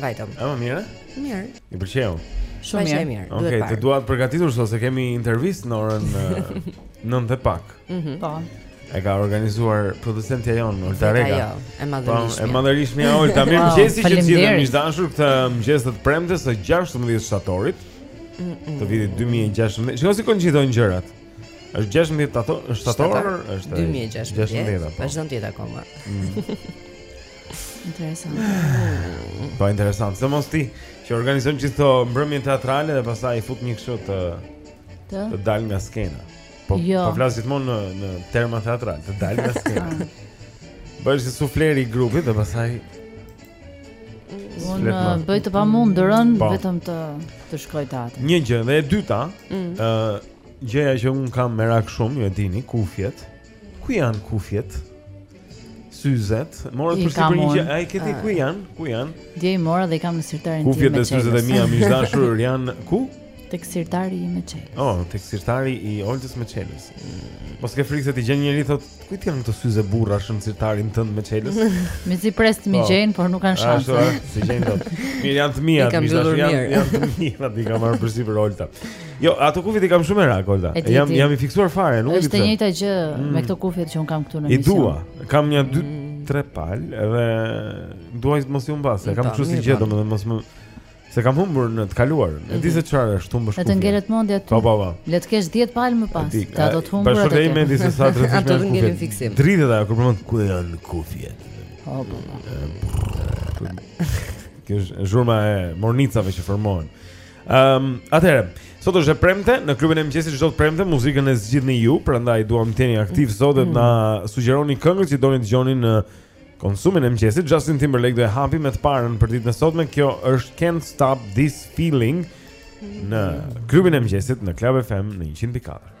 Vajtëm. Ëh, mirë. Mirë. I pëlqeu. Shumë mirë. Shumë mirë. Okej, të dua të përgatitur sot se kemi intervistë në orën 9 dhe pak. Mhm. Po. E ka organizuar producentja jonë Olta Rega. Jo, e madhërishme. Po, e madhërishmja Olta. Mirëmëngjesi që ti jeni miq të dashur këtë mëngjes të premtes së 16 shtatorit të vitit 2016. Shikoji si koincidojnë gjërat. Është 16 shtator, është 2016. Është 2016. Është 2016 akoma. Mm. Interesant. Po interesant. Sa mos ti që organizon gjithë këto mbrëmje teatrale dhe pastaj i fut një kështu të të, të dal nga skena. Po jo. po flas gjithmonë në në terma teatral, të dal nga skena. Bëhesh si sufleri i grupit dhe pastaj Unë uh, bëj të pamundurën po. vetëm të të shkoj te teatri. Një gjë dhe e dyta, mm. ë mm. uh, gjëja që unë kam merak shumë, ju e dini, kufjet. Ku janë kufjet? Syzet, morët përsipër një gjë, a i keni ku janë, ku janë? Dje i mora dhe i kam në sirtarin tim me çelës. Kufjet dhe syzet e mia, miq të dashur, janë ku? Tek sirtari im me çelës. O, oh, tek sirtari i Oltës me çelës. Mm. Mos ke frikë se t'i gjen njeri, thotë, kujt i janë këto syze burrash në sirtarin tënd me çelës? Mezi pres të m'i po. gjejnë, por nuk kanë shanse. Ashtu, s'i gjejnë dot. Mirë, janë të miat, miq të dashur, janë të miat, m'i ka marrë përsipër Olta. Jo, ato kufjet i kam shumë merak, Olta. Jam jam i fiksuar fare, nuk e di pse. Është e njëjta gjë mm. me këto kufjet që unë kam këtu në emision. I dua. Kam një dy mm. tre palë dhe dua të mos i humbas. E kam kështu si gjë, domethënë mos më se i kam humbur në të kaluar. E di mhm. se çfarë është të humbësh. A të ngelet mendja aty. Po, po, po. Le të kesh 10 palë më pas. Po do të humbur atë. Bashkë me mendin se sa të rrezikon. Ato do ngelin fiksim. Dridhet ajo kur përmend ku janë kufjet. Po, po. po. Kjo është zhurma e mornicave që formohen. Ehm, um, atëherë, sot është e premte, në klubin e mëngjesit çdo të premte muzikën e zgjidhni ju, prandaj duam të jeni aktivë sot dhe na sugjeroni këngët që doni të dëgjoni në konsumin e mëngjesit. Justin Timberlake do e hapë me të parën për ditën e sotme. Kjo është Can't Stop This Feeling në klubin e mëngjesit në Club FM në 104.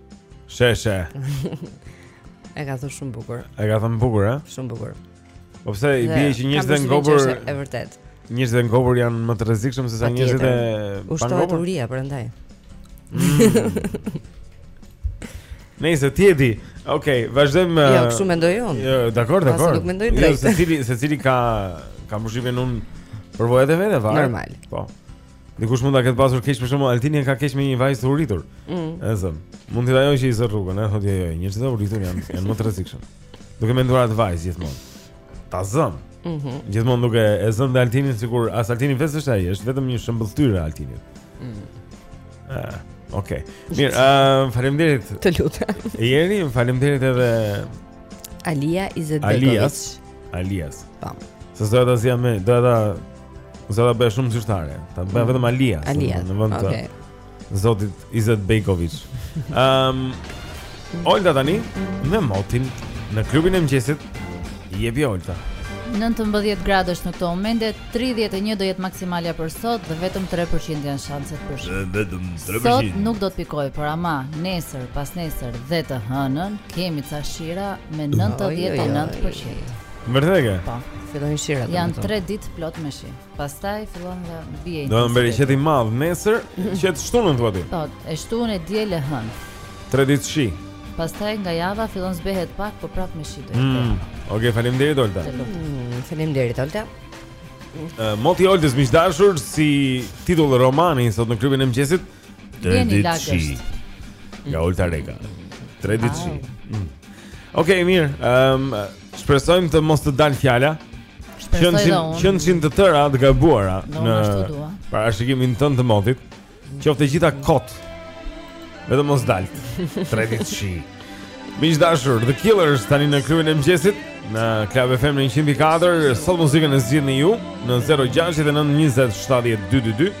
She she. E ka thënë shumë bukur. E ka thënë bukur, a? Shumë bukur. Po pse i bie që njerëzit e ngopur? Është vërtet. Njerëzit e ngopur janë më të rrezikshëm se sa njerëzit e pangopur. U shtohet uria prandaj. Mm. Nëse ti e di, okay, vazhdojmë. Jo, eh, kështu mendoj unë. Jo, dakor, dakor. Nuk mendoj jo, drejt. Jo, secili, secili ka ka mbushjen nga përvojat e veta, varet. Normal. Po. Dikush mund ta ketë pasur keq për shembull Altini e ka keq me një vajzë të uritur. Mm. Ëh. Mund të ajo që i zë rrugën, ëh, thotë ajo. Njerëzit e uritur janë janë më të rrezikshëm. Duke menduar atë vajzë gjithmonë. Ta zëmë. Mhm. Mm gjithmonë duke e zënë dhe Altinin sikur as Altini vetë është ai, është vetëm një shëmbëlltyrë e Altinit. Mhm. Mm ëh. Okej. Okay. Mirë, ëh, uh, faleminderit. Të lutem. Jeri, faleminderit edhe Alia Izetbegovic. Alias. Alias. Pam. Po. Se do ta zgjas, do ta Ose ta bëjë shumë zyrtare. Ta bëjë mm. vetëm Alia. Alia. Në vend të okay. Zotit Izetbegovic. Ehm um, Olta tani me motin në klubin e mëngjesit. Jepi Olta. 19 gradësh në këto momente, 31 do jetë maksimalja për sot dhe vetëm 3% janë shanset për shi. Vetëm 3%. Sot nuk do të pikojë, por ama nesër, pas nesër dhe të hënën kemi ca shira me 99%. Vërtet e ke? Po, fillojnë shirat. Jan 3 ditë plot me shi. Pastaj fillon dhe bie. Do të bjerë shi i madh nesër, të shtunën thua ti. Po, e shtunën e diel e hën. 3 ditë shi. Pastaj nga java fillon zbehet pak, po prap me shi do të jetë. Mm. Okej, okay, faleminderit Olta. Mm, faleminderit Olta. Uh, Moti Oltës miq të dashur si titull romani sot në klubin e mëngjesit. Deni Lagësh. Nga Olta Reka. 3 ditë shi. Mm. Okej, okay, mirë. Ehm um, Shpresojmë të mos të dalë fjala. Shpresoj dhe unë. Qofshin të tëra të gabuara në parashikimin tënd të motit. Qoftë e gjitha kot. Vetëm mos daltë. 3 ditë shi. Miq të dashur, The Killers tani në klubin e mëngjesit në Club FM në 104, sot muzikën e zgjidhni ju në 069 20 70 222.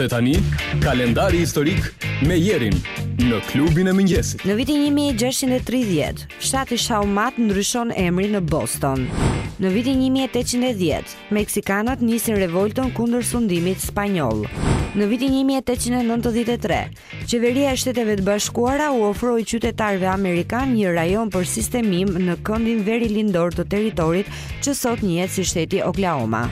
Dhe tani, kalendari historik me jerin në klubin e mëngjesit. Në vitin 1630, fshati Shawmut ndryshon emrin në Boston. Në vitin 1810, meksikanët nisin revoltën kundër sundimit spanjoll. Në vitin 1893, Qeveria e Shteteve të Bashkuara u ofroi qytetarëve amerikanë një rajon për sistemim në këndin verilindor të territorit që sot njihet si shteti Oklahoma.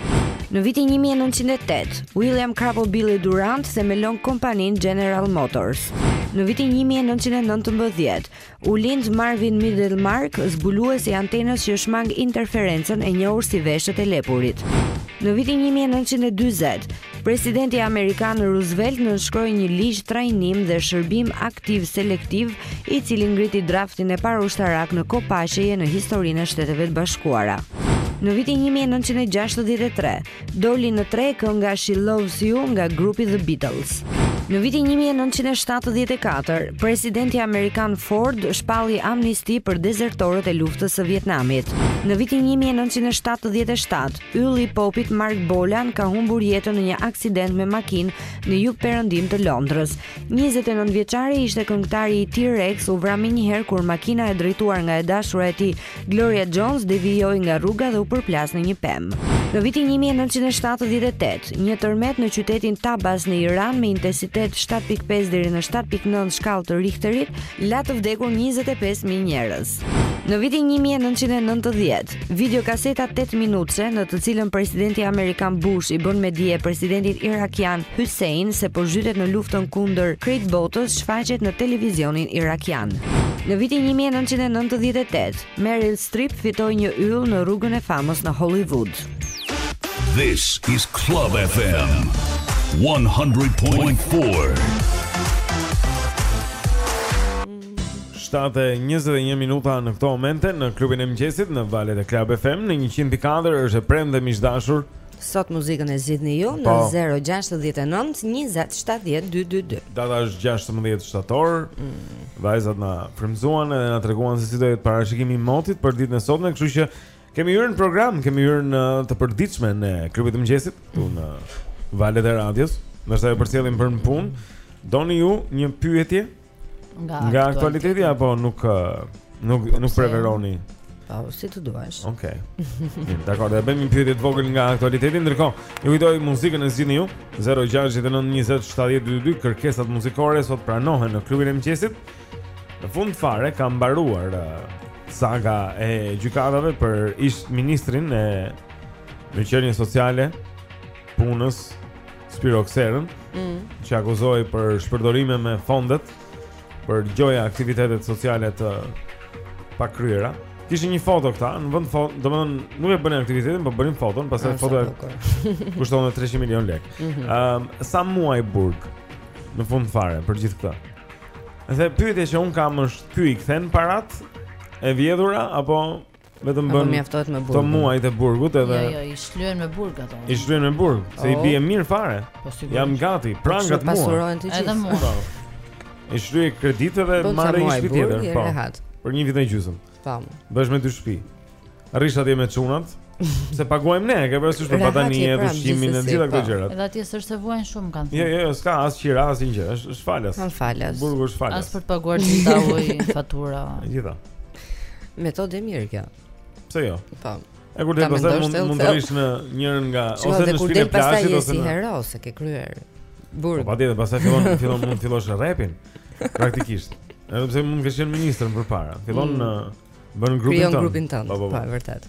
Në vitin 1908, William Crapo Billy Durant themelon kompaninë General Motors. Në vitin 1919, U lind Marvin Middlemark, zbulues i antenës që shmang interferencën e njohur si veshët e lepurit. Në vitin 1940, presidenti amerikan Roosevelt nënshkroi një ligj trajnim dhe shërbim aktiv selektiv, i cili ngriti draftin e parë ushtarak në kohë paqeje në historinë e Shteteve të Bashkuara. Në vitin 1963, Doli në treg kënga She Loves You nga grupi The Beatles. Në vitin 1974, presidenti amerikan Ford shpalli amnisti për dezertorët e luftës së Vietnamit. Në vitin 1977, ylli i popit Marc Bolan ka humbur jetën në një aksident me makinë në jugperëndim të Londrës. 29 vjeçari ishte këngëtari i T-Rex u vra menjëherë kur makina e drejtuar nga e dashura e tij Gloria Jones devijoi nga rruga dhe u përplas në një pemë. Në vitin 1978, një tërmet në qytetin Tabas në Iran me intensitet 7.5 deri në 7.9 shkallë të Rihterit la të vdekur 25.000 njerëz. Në vitin 1990, videokaseta 8 minutëse në të cilën presidenti amerikan Bush i bën me dije presidentit irakian Hussein se po zhytet në luftën kundër krejt botës shfaqet në televizionin irakian. Në vitin 1998, Meryl Streep fitoi një yll në rrugën e famës në Hollywood. This is Club FM 100.4. 7:21 minuta në këto momente në klubin e mëngjesit në valët e Club FM në 100.4 është e premte miq të dashur. Sot muzikën e zgjidhni ju në 069 20 70 222. Data është 16 shtator. Mm. Vajzat na frymëzuan edhe na treguan se si do jetë parashikimi i motit për ditën e sotme, kështu që kemi hyrë në program, kemi hyrë në të përditshmen e klubit të mëngjesit, këtu në valët e radios. Ndërsa ju përcjellim për në punë, doni ju një pyetje? Nga, nga aktualiteti apo nuk nuk po nuk preferoni? Po, si të duash. Okej. Okay. Dakord, e bëjmë një pyetje të vogël nga aktualiteti ndërkohë. Ju kujtoj muzikën e zgjidhni ju 0692070222 kërkesat muzikore sot pranohen në klubin e mëngjesit. Në fund fare ka mbaruar uh, saga e gjykatave për ish ministrin e Mirëqenies Sociale, Punës Spiro Kserën, mm. që akuzohej për shpërdorime me fondet për gjoja aktivitetet sociale të pakryera. Kishin një foto këta, në vend foto, domethënë nuk e bënin aktivitetin, po bënin foton, pastaj fotoja kushtonte 300 milionë lekë. Ëm, mhm. um, sa muaj burg në fund fare për gjithë këtë. Dhe pyetja që unë kam është ky i kthen parat e vjedhura apo Vetëm bën mjaftohet me burg. Te muajt e burgut edhe. Jo, jo, i shlyen me burg ato. I shlyen me burg, se i oh. bie mirë fare. Po, Jam gati, po, prangat mua. Pasurohen të gjithë. Edhe mua. Po. I shlyen kreditë, po, merr një shtëpi tjetër, po. Për një vit e gjysmë. Po. Bëhesh me dy shtëpi. Rrish atje me çunat. Se paguajmë ne, ke parasysh për batanie, pra, ushqimin e gjitha këto gjëra. Edhe atje s'është se vuajnë shumë kanë. Jo, jo, jo, s'ka as qira, as gjë, është falas. Kanë falas. Burgu është falas. As për të paguar gjithë fatura. Gjithë. Metodë e mirë kjo. Pse jo? Po. E kur del pastaj mund mund të rrish në njërin nga ose në shpinën e plazhit ose je hero se ke kryer. Burg. Po patjetër, pastaj fillon fillon mund të fillosh repin. Praktikisht. Edhe pse mund të kesh qenë ministër më parë. Fillon mm. edhe bën grupin tënd. Bën grupin tonë. Po, po, po. po vërtet.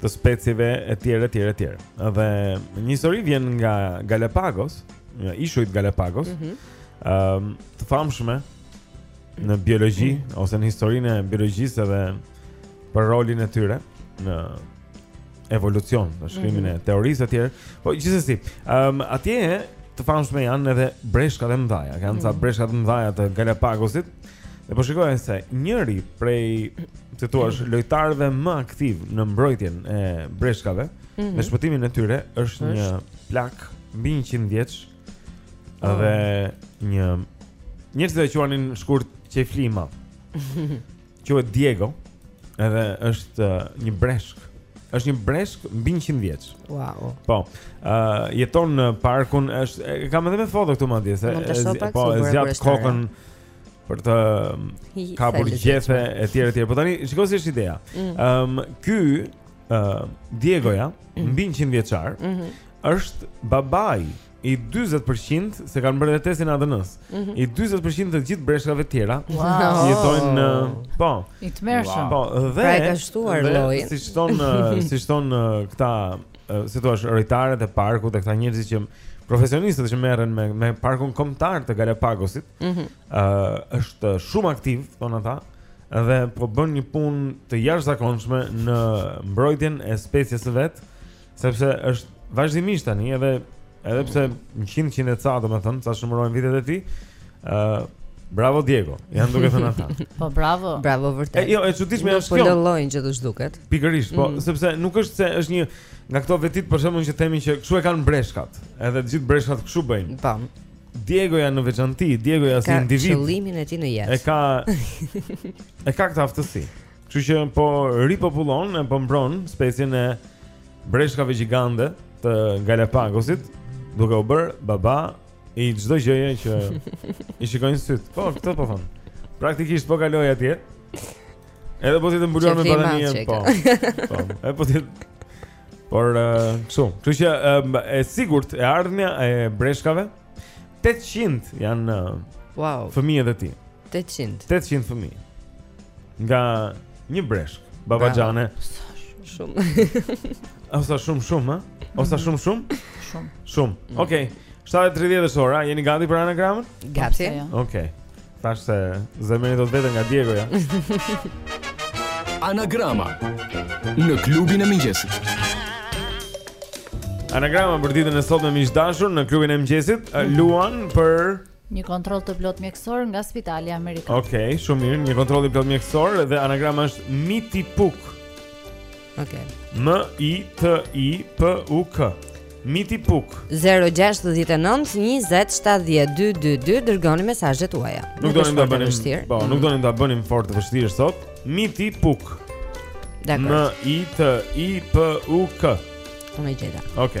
të specieve etj etj etj. Dhe një histori vjen nga Galapagos, nga ishujt Galapagos. Ëm, mm -hmm. um, të famshme në biologji mm -hmm. ose në historinë e biologjisë edhe për rolin e tyre në evolucion, në shkrimin mm -hmm. e teorisë etj. Po gjithsesi, ëm um, atje të famshme janë edhe breshkat e mëdha. Kanë mm -hmm. ca mhm. breshka të mëdha të Galapagosit. Dhe po shikoja se njëri prej të thuash lojtarëve më aktiv në mbrojtjen e breshkave mm -hmm. dhe shpëtimin e tyre është Êsh. një plak mbi 100 vjeç oh. dhe në njerëzit do e quanin shkurt Qefli i madh. Quhet Diego, edhe është uh, një breshk. Është një breshk mbi 100 vjeç. Wow. Po. Ë uh, jeton në parkun, e kam edhe me foto këtu madje se po e zgjat kokën. Ja për të kapur gjethe e tjera e tjera. Po tani shiko si është ideja. Ëm mm. um, ky ë uh, Diegoja, mm. mbi 100 vjeçar, mm -hmm. është babai i 40% se kanë bërë edhe testin e ADN-së. Mm -hmm. I 40% të gjithë breshkave të tjera wow. që jetojnë në po. I tmerrshëm. Po, dhe pra e ka shtuar llojin. Siç thon, siç thon këta si të thuash, rojtarët e parkut dhe këta njerëzit që profesionistët që merren me me parkun kombëtar të Galapagosit, ëh, mm -hmm. uh, është shumë aktiv, thonë ata, dhe po bën një punë të jashtëzakonshme në mbrojtjen e species së vet, sepse është vazhdimisht tani edhe Edhe pse 100 100 e ca, domethënë, s'i numërojnë vitet e tij, ë uh, Bravo Diego. Jan duke thënë ata. Po bravo. Bravo vërtet. Jo, e çuditshme është po kjo. Po s'e lejojnë që të zhduket. Pikërisht, po, mm. sepse nuk është se është një nga këto vetit për shembull që themin që kshu e kanë breshkat. Edhe të gjithë breshkat kshu bëjnë. Po. Diegoja në veçanti, Diegoja si individ. Ka qëllimin e tij në jetë. E ka E ka këtë aftësi. Kështu që po ripopullon e po mbron specien e breshkave gjigande të Galapagosit, duke u bërë baba i çdo gjëje që i shikojnë sytë. Po, këtë po thon. Praktikisht po kaloi atje. Edhe po të jetë mbuluar me batanije, po. Po, edhe po ti Por kështu, uh, kështu që uh, e sigurt e ardhmja e breshkave 800 janë wow. fëmijët e tij. 800. 800 fëmijë. Nga një breshk, babaxhane. Shumë. O sa shumë shumë, ha? O sa mhm. shumë shumë? Shumë. Shumë. Mhm. Okej. 7:30 është ora, jeni gati për anagramën? Gati. Okej. Thashë se emrin do ta vetën nga Diegoja. Anagrama në klubin e mëngjesit. Anagrama për ditën e sotme miq të dashur në klubin e mëngjesit luan për Një kontroll të plotë mjekësor nga Spitali Amerikan. Okej, okay, shumë mirë. Një kontroll i plotë mjekësor dhe anagrama është Miti Puk. Okej. Okay. M I T I P U K. Miti Puk 0-6-19-27-12-2 Dërgoni mesazhet tuaja Nuk donim ta bënim po, Nuk donim ta bënim fort të vështirë sot Miti Puk M-I-T-I-P-U-K Unë i gjitha Oke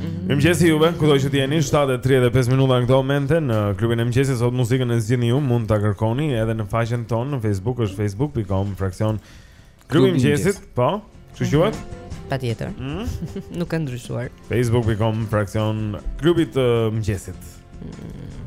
Mirëmëngjesi juve, kudo që të jeni, 7.35 minuta në këto momente në klubin e mëngjesit, sot muzikën e zgjidhni ju, mund ta kërkoni edhe në faqen tonë në Facebook, është facebook.com, fraksion klubi mëngjesit, po, që shuat? Mhm. Pa tjetër, mm? nuk ka ndryshuar. Facebook.com, fraksion klubi i mëngjesit. Mm.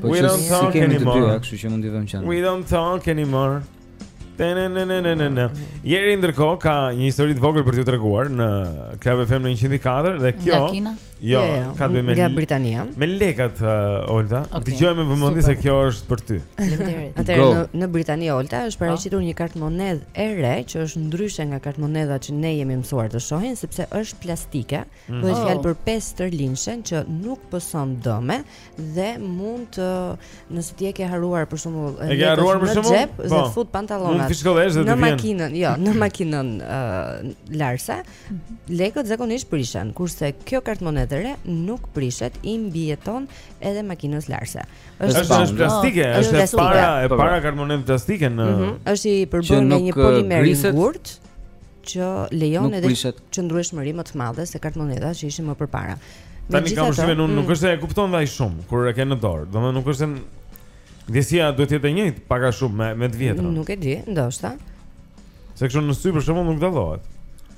Po që s'i kemi të dyja, kështu që mund t'i vëmë qëndë We don't talk anymore Jeri ndërkohë ka një histori të vogël për t'ju treguar në Club FM në 104 dhe kjo Nga Kina? Jo, yeah, jo, ka të me Nga Britania Me lekët, uh, Olta okay. Dëgjo me vëmendje se kjo është për ty Atëherë, në, në Britani, Olta është paraqitur një kartëmonedhë e re Që është ndryshe nga kartëmonedha që ne jemi mësuar të shohim Sepse është plastike mm. Dhe bëhet oh. fjalë për 5 stërlinëshen që nuk pëson dëme dhe mund të nëse ti e ke harruar për shembull e ke harruar për shembull në xhep dhe po. fut pantallonat në makinën jo në makinën larse lekët zakonisht prishen kurse kjo kartëmonedhë e re nuk prishet i mbijeton edhe makinës larse është është është plastike është e para e po, po. para kartëmonedhë plastike në mhm. është i përbërë me një polimer i ngurtë që lejon edhe qëndrueshmëri më të madhe se kartëmonedhat që ishin më përpara. Tani kam përshtypjen unë nuk mm. është se e kupton dhe aq shumë kur e ke në dorë. Domethënë nuk është se ndjesia duhet të jetë e njëjtë, pak a shumë me me të vjetrën. Nuk e di, ndoshta. Se kështu në sy për shembull nuk dallohet.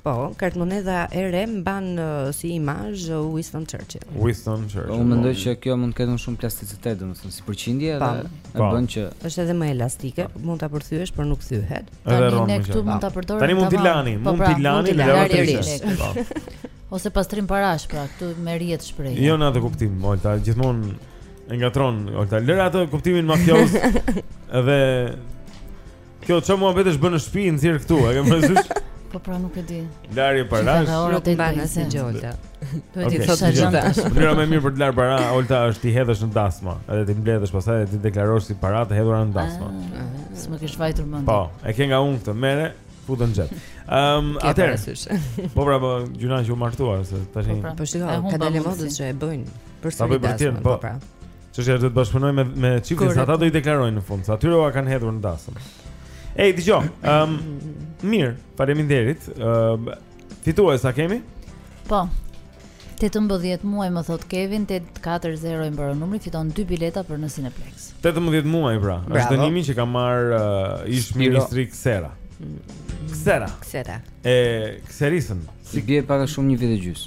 Po, kartëmonedha e re mban uh, si imazh uh, Winston Churchill. Winston Churchill. Po, unë mendoj që kjo mund të ketë më shumë plasticitet, domethënë si përqindje dhe e bën që është edhe më elastike, mund ta përthyesh, por nuk thyhet. Edhe rron. Ne këtu mund ta përdorim. Tani mund t'i lani, po mund pra, t'i lani në lavatriçe. Po. Ose pastrim parash, pra këtu merret shprehja. Jo në atë kuptim, Olta, gjithmonë e ngatron Olta. Lëre atë kuptimin mafioz. Edhe kjo çfarë mua vetë është bën në shtëpi, nxjerr këtu, e ke parasysh? Po pra nuk e di. Larje parash. Nuk mban asnjë gjë Olta. Do të thotë se janë tash. Mënyra më e mirë për të larë para Olta është t'i hedhësh në dasmë, edhe t'i mbledhësh pastaj dhe t'i deklarosh si para të hedhura në dasmë. Ah, ah, s'më kish vajtur mendja. Po, e ke nga unë këtë, merre, fute në xhep. Ehm, atëherë. Po pra, po gjynah që u martuam se tash. Po, pra. po shikoj, ka dalë moda që e bëjnë për së dasmë. Po, po pra. Çështja është të bashkëpunojmë me me çiftin, ata do i deklarojnë në fund, se atyre ua kanë hedhur në dasmë. Ej, dëgjoj. Ehm, mirë, faleminderit. Ehm, Fitues a kemi? Po. 18 muaj më thot Kevin 840 i mbaron numri fiton dy bileta për në Cineplex. 18 muaj pra. Është dënimi që ka marr uh, ish ministri Ksera. Ksera. Ksera. E Kserisën. Si bie pak më shumë një vit e gjys.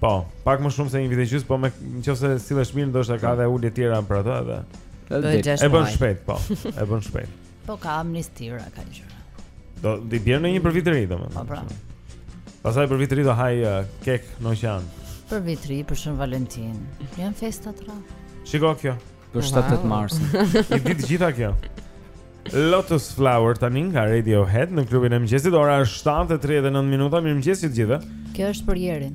Po, pak më shumë se një vit e gjys, po me nëse sillesh mirë ndoshta ka edhe ulje tjera për ato edhe. E bën shpejt, po. E bën shpejt. Po ka amnistira ka gjëra. Do të bjerë në një për vit të ri domethënë. Po pra. Pastaj për vit të ri do hajë uh, kek në oqean. Për vit të ri, për Shën Valentin. Jan festa të tëra. Shiko kjo. Për 7-8 mars. I di të gjitha kjo. Lotus Flower tani nga Radiohead në klubin e mëngjesit ora është 7:39 minuta. Mirëmëngjes të gjithëve. Kjo është për Jerin.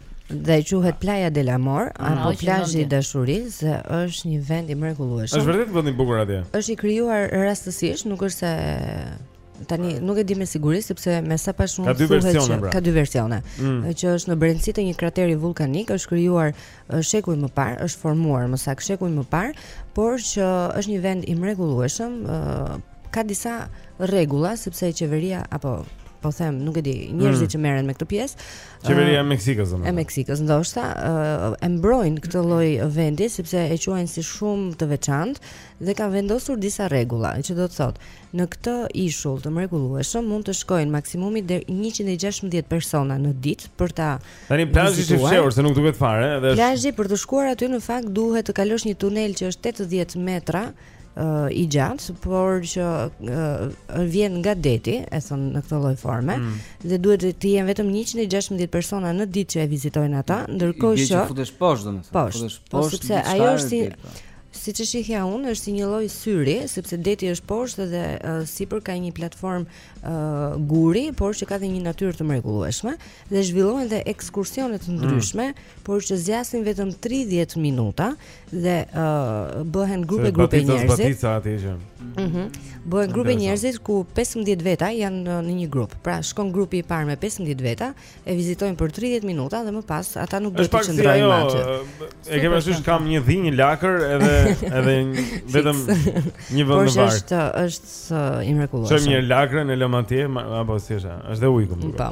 Dhe quhet Playa del Amor, ah, apo plazhi i dashurisë, është një vend i mrekullueshëm. Është vërtet vend i bukur atje. Është i krijuar rastësisht, nuk është se tani nuk e di me siguri sepse me sa pa shumë thuhet se pra. ka dy versione mm. që është në brendësi të një krateri vulkanik është krijuar shekuj më parë është formuar më saktë shekuj më parë por që është një vend i mrekullueshëm ka disa rregulla sepse qeveria apo po them nuk e di njerëzit mm. që merren me këtë pjesë Qeveria e Meksikës domethënë. E Meksikës ndoshta e mbrojnë këtë lloj vendi sepse e quajnë si shumë të veçantë dhe kanë vendosur disa rregulla, që do të thotë, në këtë ishull të mrekullueshëm mund të shkojnë maksimumi deri 116 persona në ditë për ta. Tani plazhi është i fshehur se nuk duket fare dhe Plazhi për të shkuar aty në fakt duhet të kalosh një tunel që është 80 metra i gjatë, por që uh, vjen nga deti, e thon në këtë lloj forme, mm. dhe duhet të jenë vetëm 116 persona në ditë që e vizitojnë atë, ndërkohë që futesh poshtë domethënë, po, futesh poshtë, po, sepse ajo është si po. Siç e shihja unë, është si një lloj syri, sepse deti është poshtë dhe uh, sipër ka një platformë uh, guri, por që ka dhe një natyrë të mrekullueshme dhe zhvillohen dhe ekskursione të ndryshme, mm. por që zgjasin vetëm 30 minuta dhe uh, bëhen grupe grupe njerëzish. Batica atje që. Mhm. Mm bëhen grupe njerëzish ku 15 veta janë në, në një grup. Pra shkon grupi i parë me 15 veta, e vizitojnë për 30 minuta dhe më pas ata nuk do të qëndrojnë më aty. E kemi ashtu kam një dhi, një lakër edhe edhe vetëm një vend në varkë. Është është i mrekullueshëm. Çojmë një lakrën e lëmë atje apo si është? Është dhe ujku. Po.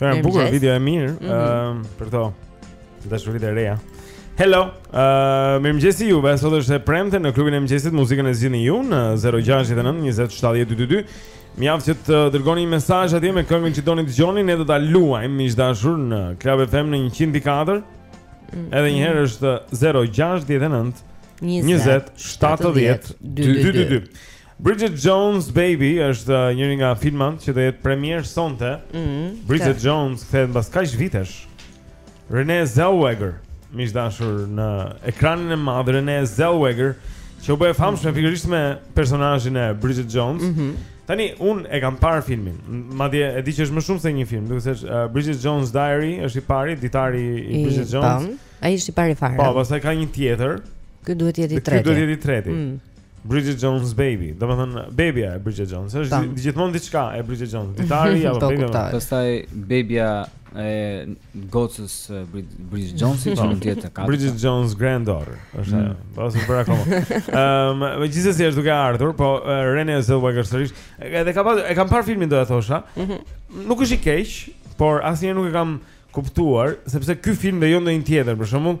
Kënga e bukur, video e mirë mm -hmm. uh, Për ta Dashuritë e reja Hello, uh, mirë mëgjesi juve Sot është e premte në klubin e mëgjesit Muzikën e zgjidhni ju në 069 27 22 Mjaft që të dërgoni një mesazh atje me këngën që doni të dëgjoni Ne do ta luajmë miq të dashur në Club FM në 104 mm. Edhe njëherë është 069 27 22 22 Bridget Jones Baby është njëri nga filmat që do jetë premierë sonte. Mm -hmm. Bridget Kër. Jones kthehet mbas kaq vitesh. Renee Zellweger, miq të dashur në ekranin e madh Renee Zellweger, që u bë e famshme mm -hmm. pikërisht me personazhin e Bridget Jones. Mm -hmm. Tani unë e kam parë filmin. Madje e di që është më shumë se një film, duke thënë uh, Bridget Jones Diary është i pari, ditari i Bridget I, Jones. Po, ai është i pari fare. Po, pastaj ka një tjetër. Ky duhet të jetë i treti. Ky duhet të jetë i treti. Mm. Bridget Jones Baby. Domethënë Baby-ja e Bridget Jones, është gjithmonë diçka e Bridget Jones, ditari apo Baby. Pastaj Baby-ja e gocës së Bridget Jones-it që mund të jetë katër. Bridget Jones granddaughter, është mm. ajo. Po është për akoma. Ehm, megjithëse është duke ardhur, po Renée Zellweger sërish. Edhe ka pas, e kam parë filmin do të thosha. Mhm. Nuk është i keq, por asnjëherë nuk e kam kuptuar, sepse ky film dhe jo ndonjë tjetër, për shembull,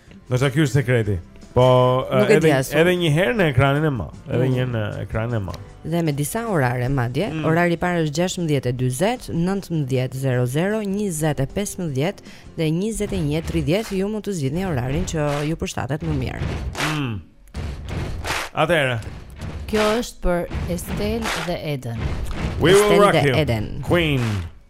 Do të jetë ky sekreti. Po edhe edhe një herë në ekranin e madh, edhe mm. një herë në ekranin e madh. Dhe me disa orare madje, mm. orari i parë është 16:40, 19:00, 20:15 dhe 21:30, ju mund të zgjidhni orarin që ju përshtatet më mirë. Mm. Atëherë. Kjo është për Estel dhe Eden. We Estel will rock you. Eden. Queen.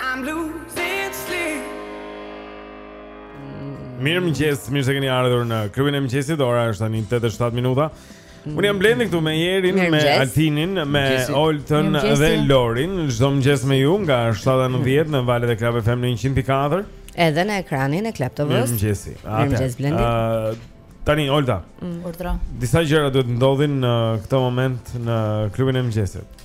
I'm losing sleep. Mirë mëngjes, mirë se keni ardhur në klubin e mëngjesit. Ora është tani 8:07 minuta. Unë jam Blendi këtu me Jerin, me mëngjes. Altinin, me Mëngjesi. Oltën Mirë mëngjesi. dhe Lorin. Çdo mëngjes me ju nga 7 në 10 në valët e Club FM në 104. Edhe në ekranin e Club Mirë TV-s. mëngjesi. Mirëmëngjes, Blendi. Ë, Tani Olta. Mm. Urdhra. Disa gjëra duhet të ndodhin në këtë moment në klubin e mëngjesit.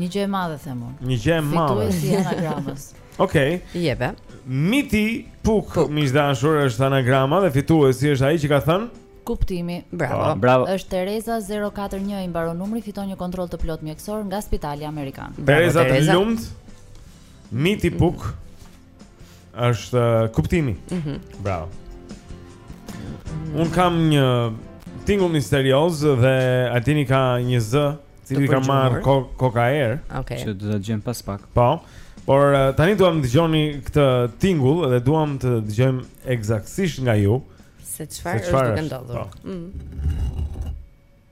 Një gjë e madhe them unë. Një gjë e madhe. Fituesi i anagramës. Okej. Okay. Jepe. Miti Puk, Puk. miq të dashur, është anagrama dhe fituesi është ai që ka thënë Kuptimi. Bravo. Oh, bravo. Është Tereza 041 i mbaron numri, fiton një kontroll të plotë mjekësor nga Spitali Amerikan. Tereza, të lumtë. Miti Puk. Mm -hmm. Është uh, kuptimi. Mhm. Mm Bravo. Unë kam një tingull misterioz dhe Altini ka një zë, cili ka marrë koka erë, okay. që do ta gjejmë pas pak. Po. Por uh, tani duam të dëgjoni këtë tingull dhe duam të dëgjojmë ekzaktësisht nga ju se çfarë është duke ndodhur. Po. Mm.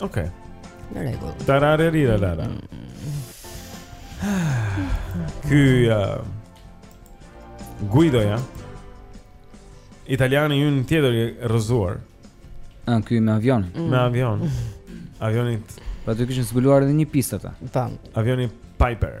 Okej. Okay. Në rregull. Tarareri la la la. Mm, mm, mm. Ky uh, Guidoja. Italiani ynë tjetër i rrëzuar. Ëh, ky me avion. Mm. Me avion. Avionit. Pra të kishin zbuluar edhe një pistë ata. Tan. Avioni Piper.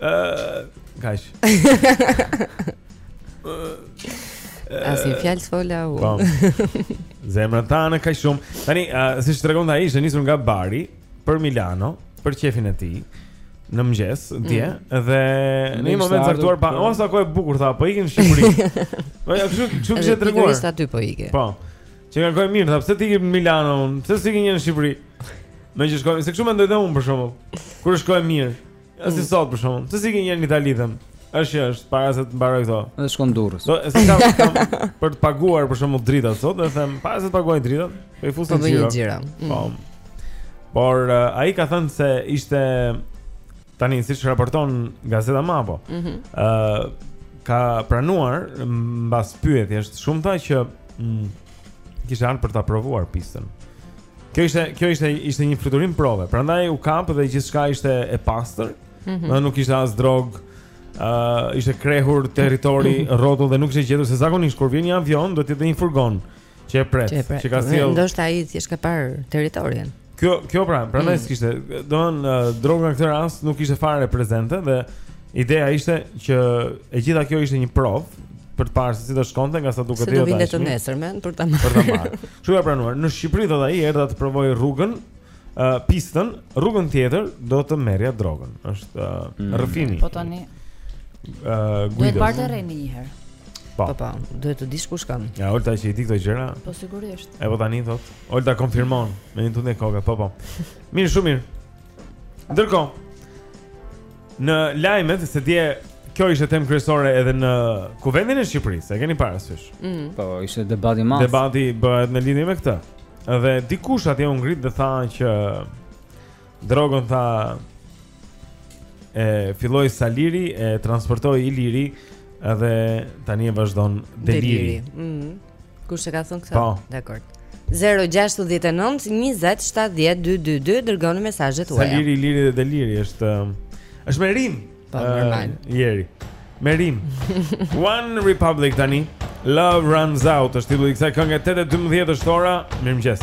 Ëh, gash. Asnjë fjalë s'fola unë. Po. Zemra ta ndan kaq shumë. Tani, uh, siç tregon ai, ishte nisur nga Bari për Milano, për qefin e tij në mëngjes dje mm. dhe në një moment të caktuar pa o po sa kohë e bukur tha po iki në Shqipëri. Po ja kështu kështu kishte treguar. Ishte aty po ikë. Po. Qenka kohë e mirë, tha, pse të iki në Milano unë, pse s'iki një në Shqipëri? Me që shkojmë, se kështu mendoj dhe unë për shembull, kur është kohë e mirë, e si mm. sot për shembull, pse s'iki një në Itali dhe është që është, para se të mbaroj këto. Dhe shkon Durrës. Do, e se kam, kam për të paguar për shembull dritat sot, dhe them, para se të paguaj dritat, po i fus një xhiro. Mm. Po, por, uh, ai ka thënë se ishte Tani siç raporton Gazeta Mapo, ëh mm -hmm. uh, ka pranuar mbas pyetjes shumë tha që mm, kishte ardhur për ta provuar pistën. Kjo ishte kjo ishte ishte një fluturim prove. Prandaj u kap dhe gjithçka ishte e pastër. Mm -hmm. Dhe nuk ishte as drogë. ëh uh, ishte krehur territori rrotull dhe nuk ishte gjetur se zakonisht kur vjen një avion do të jetë një furgon. Që e pret, që ka sjellë. Ndoshta ai thjesht ka parë territorin. Kjo kjo pra, prandaj mm. kishte, domthon uh, droga në këtë rast nuk ishte fare prezente dhe ideja ishte që e gjitha kjo ishte një provë për të parë se si do shkonte nga sa duket ajo. Se do vinte të nesërmen për ta marrë. Për ta marrë. Kështu e ka pranuar. Në Shqipëri thotë ai erdha të provoj rrugën uh, pistën, rrugën tjetër do të merrja drogën. Është uh, mm. rrëfimi. Po tani. Uh, do të parë rreni një herë. Po. Po, po. Duhet të dish kush kam. Ja, Olta që i di këto gjëra. Po sigurisht. E po tani thot. Olta konfirmon me një tundje koke. Po, po. Mirë, shumë mirë. Ndërkohë, Në lajmet, se dje kjo ishte temë kryesore edhe në Kuvendin e Shqipërisë, e keni parasysh? Mm. Po, ishte debat i madh. Debati bëhet në lidhje me këtë. Dhe dikush atje u ngrit dhe tha që drogën tha e filloi Saliri e transportoi Iliri dhe tani e vazhdon Deliri. deliri. Mm. Kush e ka thënë këtë? Po. Dakor. 069 20 70 222 Dërgoni mesazhet tuaja Saliri, Iliri dhe Deliri është um, është me rimë Po, uh, normal Jeri Me rimë One Republic tani Love Runs Out është titulli i kësaj kënge 8-12 është ora Mirëmëngjes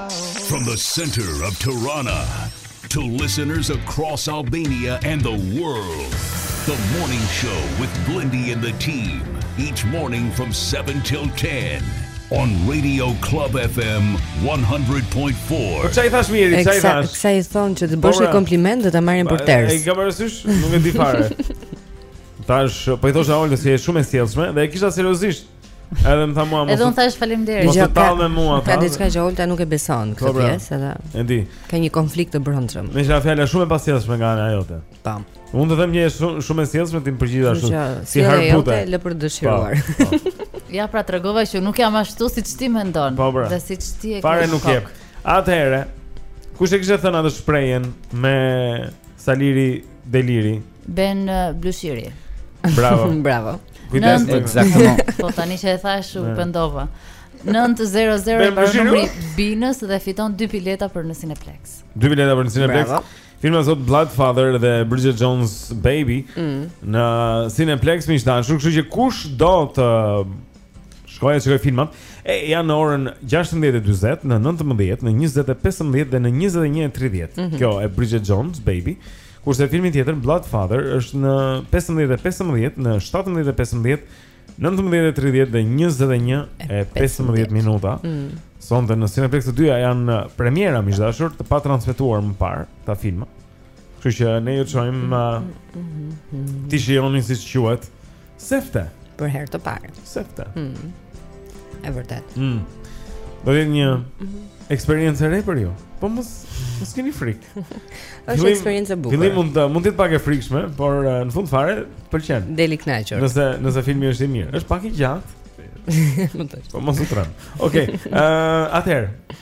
From the center of Tirana to listeners across Albania and the world. The morning show with Blendi and the team each morning from 7 till 10 on Radio Club FM 100.4. Çfarë i thashë mirë? Çfarë i thash? Sa i thonë që të bësh një po, pra. kompliment do ta marrin për ters. E ke parasysh, nuk e di fare. Tash po i thosh Olga se është shumë e sjellshme dhe e kisha seriozisht. Edhe më tha mua mos. Edhe unë thashë faleminderit. Mos u tall me mua. Ka diçka që Olta nuk e beson këtë po, pra. pjesë edhe. E di. Ka një konflikt të brendshëm. Me çfarë fjalë shumë e pasjellshme nga ana jote. Tam. Po. Unë do të them një shumë shumë e sjellshme tim përgjigj ashtu. Si harbute. Lë për të dëshiruar. Po, ja pra tregova që nuk jam ashtu siç ti mendon. Po, pra. Dhe siç ti e ke. Fare nuk jep. Atëherë, kush e kishte thënë atë shprehjen me Saliri Deliri? Ben Blushiri. Bravo. Bravo. Kujdes me eksaktëmon. Po tani që e thashë u pendova. 900 për numri Binës dhe fiton dy bileta për në Cineplex. Dy bileta për në Cineplex. Bravo. Filma sot Blood Father dhe Bridget Jones Baby mm. në Cineplex miq të dashur, kështu që kush do të shkojë të shikojë filmat, e janë në orën 16:40, në 19, në 20:15 dhe në 21:30. Mm -hmm. Kjo e Bridget Jones Baby. Kurse filmi tjetër Blood Father është në 15:15, në 17:15, 19:30 dhe 21:15 minuta. Mm. Sonte në Cineplex të dyja janë premiera miq të dashur, të patransmetuar më parë këta filma. Kështu që ne ju çojmë mm, mm, mm, mm. t'i shihoni siç quhet. Sefte. Për herë të parë. Sefte. Mm. E vërtetë. Mm. Do jetë një mhm. eksperiencë e re për ju. Po mos mos keni frikë. Është eksperiencë e bukur. Në fillim mund të mund të jetë pak e frikshme, por eh, në fund fare pëlqen. Del i kënaqur. Nëse nëse filmi është i mirë, është pak i gjatë. Po mos u tremb. Okej. Ëh, eh, atëherë.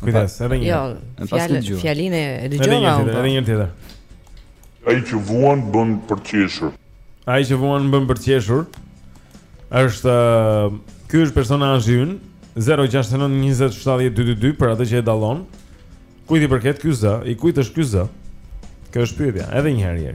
Kujdes, edhe një. Jo, fjalën fjalinë e dëgjova unë. Edhe një tjetër. Ai që vuan bën për të qeshur. Ai që vuan bën për të qeshur. Është ky është personazhi ynë 069 20 70 222 për atë që e dallon. Kujt i përket ky zë? I kujt është ky zë? Kjo është pyetja, edhe një herë.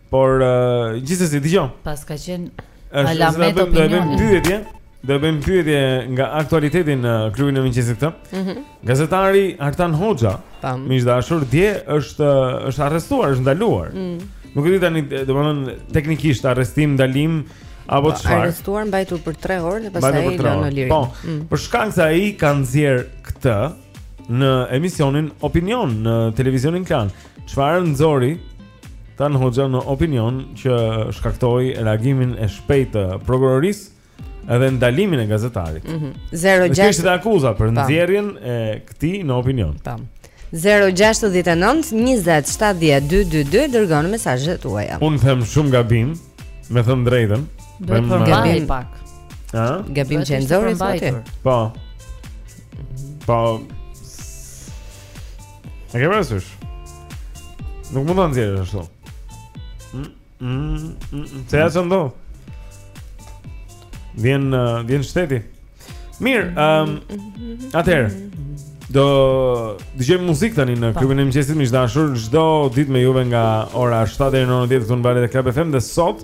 Por gjithsesi dëgjoj. Pse ka qenë alamet opinioni. Do të bëjmë pyetje. Do të bëjmë pyetje nga aktualiteti në klubin e mëngjesit këtu. Mhm. Mm Gazetari Artan Hoxha, miq të dashur, dje është është arrestuar, është ndaluar. Mm. Nuk e di tani, domethënë teknikisht arrestim, ndalim apo po, çfarë. Arrestuar mbajtur për 3 orë dhe pastaj është lënë i lirë. Po. Mm. Për shkak se ai ka nxjerrë këtë në emisionin Opinion në televizionin Klan. Çfarë nxori Tan Hoxha në Opinion që shkaktoi reagimin e shpejtë të prokurorisë edhe ndalimin e gazetarit. Mm -hmm. 06 Kishte dhe akuza për nxjerrjen e këtij në Opinion. Tam. 069 20 70 222 dërgoni mesazhet tuaja. Unë them shumë gabim, me thënë të drejtën. Do të përmbaj gabim, pak. Ë? Gabim që nxori sot. Po. Po. E ke parasysh? Nuk mund ta nxjerrësh ashtu. Mm, mm, mm, Se ja ça ndodh. Vjen uh, vjen shteti. Mirë, ehm um, atëherë do dëgjojmë muzikë tani në po. klubin e mëngjesit miq të dashur, çdo ditë me juve nga ora 7 deri në 10 këtu në valët e Club FM dhe sot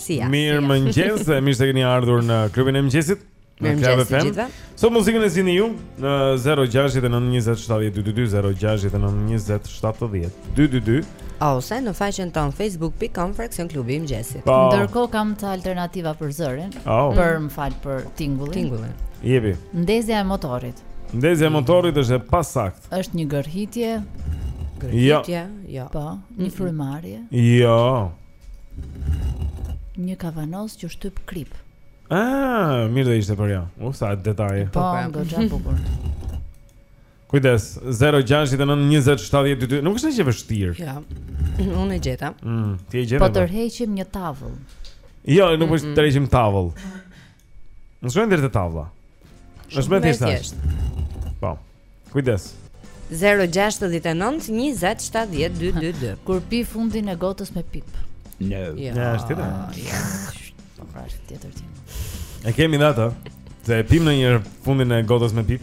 Sia. Mirëmëngjes dhe mirë se keni ardhur në klubin e mëngjesit Në Club FM gjithëve. Sot muzikën e zini ju në 0692070222 0692070222 Ose në faqen tonë facebook.com fraksion klubi i mëngjesit po. Ndërkohë kam dhe alternativa për zërin oh. Po më fal për tingullin Tingullin Jebi Ndezja e motorit Ndezja e motorit është e pasaktë Është një gërhitje? Gërhitje, jo. jo. Po, një frymëmarrje? Jo. Një kavanoz që shtyp krip. Ah, mirë do ishte por jo. Jo. U sa detaje. Po, po do të bukur. Kujdes, 0692070222. Nuk është aq e vështirë. Ja. Unë e gjeta. Mm, ti e gjete. Po tërheqim një tavëll. Jo, nuk është mm -hmm. tërheqim tavëll. Nuk shkojmë deri te tavlla Shumë më thjesht Po, kujdes 0-6-19-27-12-2 Kur pi fundin e gotës me pip No Ja, ja është tira Ja, është tjetër ti E kemi dhe atë Se e pim ndonjëherë fundin e gotës me pip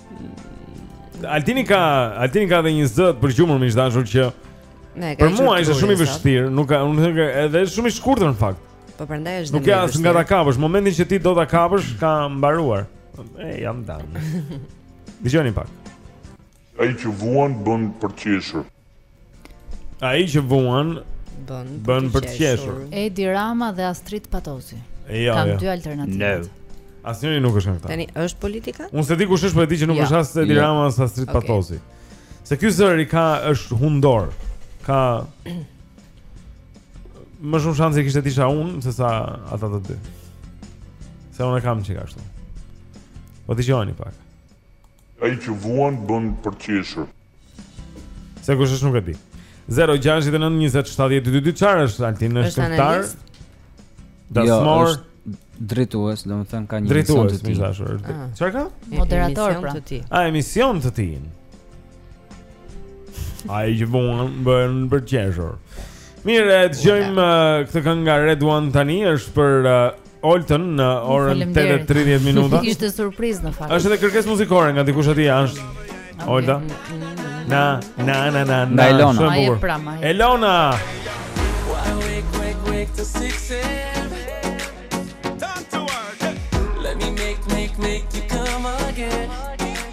Altini ka, Altini ka dhe një zë të përgjumur miq të dashur që Ne, për mua ishte shumë i vështirë, nuk ka, unë thënë edhe është shumë i shkurtër në fakt. Po prandaj është. Nuk ka as nga ta kapësh, momentin që ti do ta kapësh ka mbaruar. E jam dakord. Dëgjoni pak. Ai që vuan bën për të qeshur. Ai që vuan bën bën për të qeshur. Edi Rama dhe Astrit Patozi. Jo, Kam jo. dy alternativa. No. Asnjëri nuk është nga këta. Tani është politika? Unë s'e di kush është, po e di që nuk jo. është as Edi jo. Rama as Astrit okay. Patozi. Se ky zëri ka është hundor. Ka më shumë shanse kishte të isha unë sesa ata të dy. Se unë kam çik ashtu. Po dëgjoni pak. Ai që vuan bën për të qeshur. Se kush është nuk e di. 0692070222 çfarë është Altin këngëtar? Jo, dasmor drejtues, domethënë ka një emision të tij. Ah. Çfarë ka? Moderator pra. Ah, emision të tij. Ai që bën bën për të qeshur. Mirë, dëgjojmë këtë këngë nga Red One tani është për uh, Oltën në orën 8:30 minuta. Ishte surprizë në fakt. Është edhe kërkesë muzikore nga dikush aty, është Olta. Na na na na na. Elona. Elona.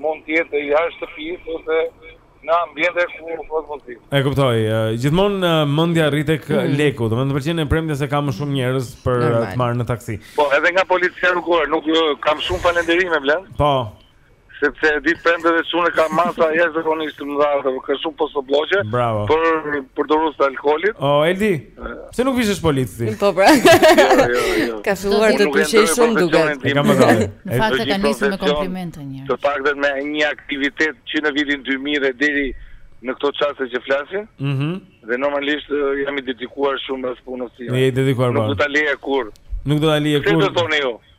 Mund të jetë jashtë shtëpisë ose në ambiente ku fut muzikë. E kuptoj. Gjithmonë mendja rri tek mm -hmm. leku, domethënë të pëlqen e premtja se ka më shumë njerëz për Normal. të marrë në taksi. Po, edhe nga policia rrugore, nuk kam shumë falënderime Blend. Po. Sepse ditë premte dhe shtunë ka masa jashtëzakonisht të mëdha, ka shumë postoblloqe për përdorues të alkoolit. O Eldi, Pse nuk vishesh polic ti? Po pra. Jo, jo, jo. Ka filluar të pushej shumë duke. E kam thënë. Në fakt e ka nisur me komplimente një. Të paktën me një aktivitet që në vitin 2000 e deri në këto çaste që flasim. Mhm. Mm dhe normalisht jam i dedikuar shumë kësaj punës time. Je i dedikuar. Nuk do ta leje kurr. Nuk do ta lije kurrë. Çfarë do thoni ju?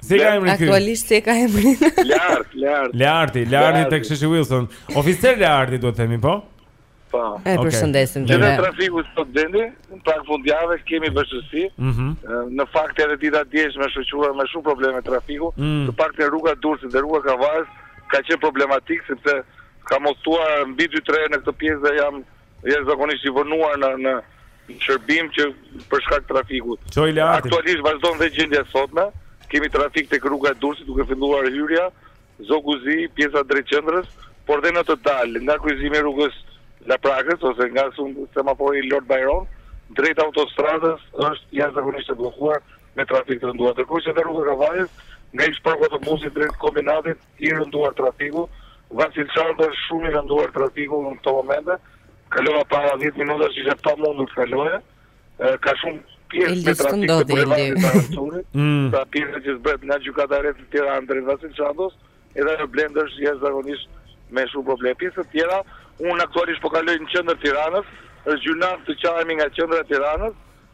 Si e ka emrin ky? Aktualisht si e ka emrin? Leart, Leart. Learti, Learti tek Sheshi Wilson. Oficer Learti duhet të themi, po? Po. E përshëndesim okay. Gjithë trafiku sot Blendi, në prag fundjave kemi vështirësi. Mm -hmm. Në fakt edhe dita e djeshme është shoqëruar me shumë probleme trafiku. Mm. Të paktën rruga e Durrësit dhe rruga e Kavajës ka qenë problematike sepse kam lëshuar mbi 2-3 në këtë pjesë dhe jam jashtëzakonisht i vonuar në në shërbim për shkak të trafikut. Çoje Leartin. Aktualisht vazhdon dhe gjendja e sotme. Kemi trafik tek rruga e Durrësit duke filluar hyrja Zogu i Zi, pjesa drejt qendrës, por dhe në të dalë nga kryqëzimi i rrugës së Laprakës ose nga semafori Lord Byron drejt autostradës është jashtëzakonisht e bllokuar me trafik të rënduar. Ndërkohë që edhe rruga e Kavajës nga ish parku i autobusëve drejt Kombinatit I rënduar trafiku, Vasil Shanto është shumë i rënduar trafiku në këto momente, kalova para dhjetë minutash ishte e pamundur të kaloja, ka shumë pjesë me trafik të bulevardit të Arturit, mm. pra pjesa që s'bëhet nga gjykata e rrethit Tiranë drejt Vasil Shantos, edhe ajo Blend është jashtëzakonisht me shumë probleme. Pjesa të tjera, unë aktualisht po kaloj në qendër të Tiranës, është gjynah të qahemi nga qendra e Tiranës,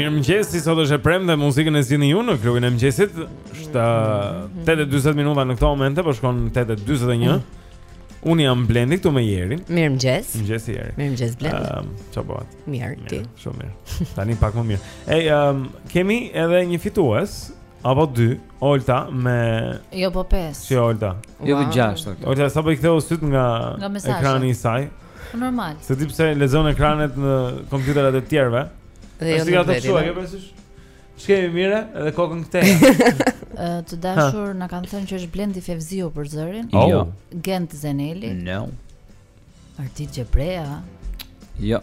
Mirëmëngjesi, sot është e premte dhe muzikën e zgjidhni ju në Klubin e Mëngjesit Është 8.40 minuta në këto momente, po shkon 8.41 Unë jam Blendi këtu me Jerin Mirëmëngjes Mirëmëngjes Jeri Mirëmëngjes Blendi um, ehm, Ça po bëhet? Mirë, ti Shumë mirë Tani pak më mirë Ej, um, kemi edhe një fitues Apo dy, Olta me Jo po pesë. Si Olta? Jo po gjashtë. Olta sapo i ktheu sytë nga, nga ekrani i saj. Po normal. Se ti pse lexon ekranet në kompjuterat e të tjerëve? Dhe jo në vetë. Ti besish? S'kemi mirë edhe kokën këtej Të dashur më kanë thënë që është Blendi Fevziu për zërin oh. Jo Genti Zenelaj No Ardit Gjebrea Jo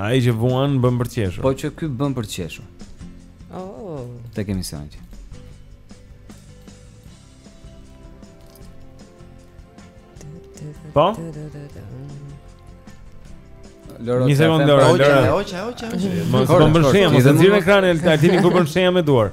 Ai që vuan bën për të qeshur. Po që ky bën për të qeshur. Oh. Të kemi zënë. Po? Loro. Një sekondë, Loro. Okej, okej, okej. Mos bëj shenja, mos e nxirr në ekran Altinin kur bën shenja me duar.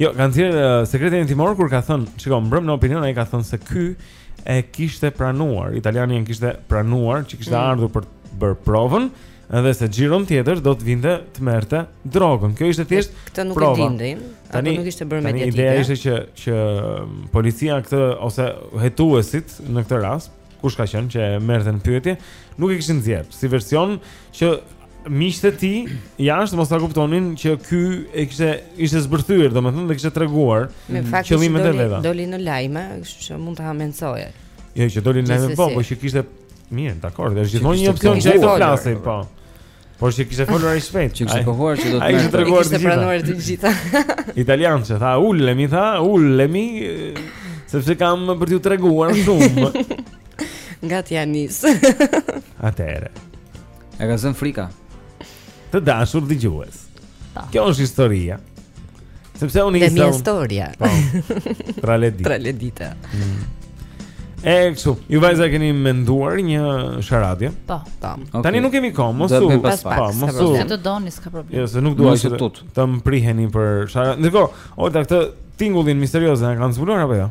Jo, kanë nxjerrë uh, sekretin hetimor kur ka thënë, shiko, mbrëm në Opinion ai ka thënë se ky e kishte pranuar, italiani e kishte pranuar që kishte mm. ardhur për të bërë provën, edhe se xhiron tjetër do të vinte të merrte drogën. Kjo ishte thjesht këtë nuk prova. e dinim, apo nuk ishte bërë mediatike. Tani ideja ishte që që um, policia këtë ose hetuesit në këtë rast kush ka qenë që e merrte në pyetje, nuk e kishin nxjerrë si version që miqtë e tij jashtë mos ta kuptonin që ky e kishte ishte zbërthyer, domethënë dhe kishte treguar qëllimet e veta. Doli në lajme, kështu që mund ta mendoje. Jo, që doli në lajme po, por që kishte mirë, dakord, është gjithmonë një opsion që ai të flasë, po. Po që kishte folur ai shpejt. Që kishte pohuar që do të merrte. Ai kishte treguar të gjitha. Kishte pranuar të gjitha. Italiani se tha ulemi tha, ulemi sepse kam për t'ju treguar shumë. Nga t'ia nis. Atëherë. E ka zënë frika. Të dashur dëgjues. Kjo është historia. Sepse unë isha. Dhe mia storia. Po. Traledita. Traledita. Mm. E kështu, ju vajza e keni menduar një sharadje? Po. Po. Okay. Tani nuk kemi kohë, mos u. Po, mos u. Nëse doni s'ka problem. Jo, se nuk dua të tut. Të mpriheni për sharadio. Ndërkohë, Orta këtë tingullin misterioz e kanë zbuluar apo jo?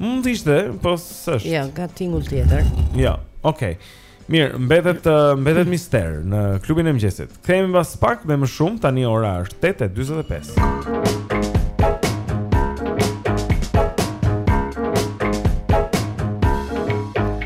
Mund të ishte, po s'është. Jo, ka tingull tjetër. Ja, okay. Mirë, mbetet uh, mbetet mister në klubin e mëngjesit. Kthehemi pas pak me më shumë, tani ora është 8:45.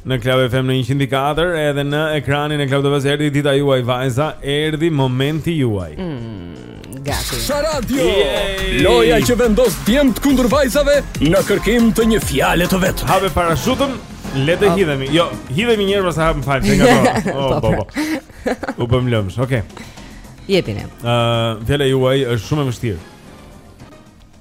Në Club FM në 104 Edhe në ekranin e Club TV-së Erdhi dita juaj vajza Erdhi momenti juaj mm, Gati Sharadio Loja që vendos djemtë kundër vajzave Në kërkim të një fjale të vetme Hape parashutën Le të hidhemi Jo, hidhemi njëherë pastaj hape më fal Të nga të O, bo, bo U bëm lëmsh, oke okay. Jepine uh, Fjala juaj është shumë e vështirë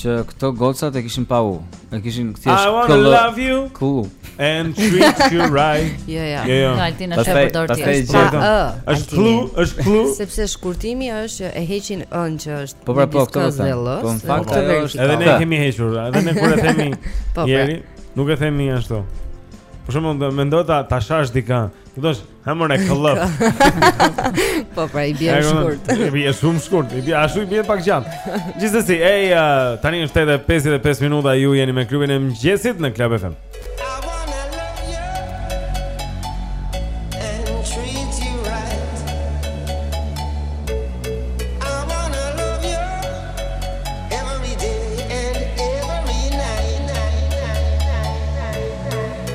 Që këto gocat e kishin pa u. E kishin thjesht këllë. I love you. Cool. And treat you right. Jo, jo. Jo, jo. Altin ashtu e përdor ti. Është klu, është klu. Sepse shkurtimi është që e heqin ë-në që është. Po pra, po, këto do të thonë. Po në fakt ajo po, është. Edhe ne kemi hequr, edhe ne kur e themi po, pra. ieri, nuk e themi ashtu. Për shembull, mendo ta ta shash dikë. Do të thosh, shumë në këllëf Po pra i bje shumë shkurt I bje shumë shkurt I bje ashtu i bje pak gjatë Gjithsesi, ej, uh, tani është shtatë e 55 minuta Ju jeni me klubin e mëngjesit në Klab FM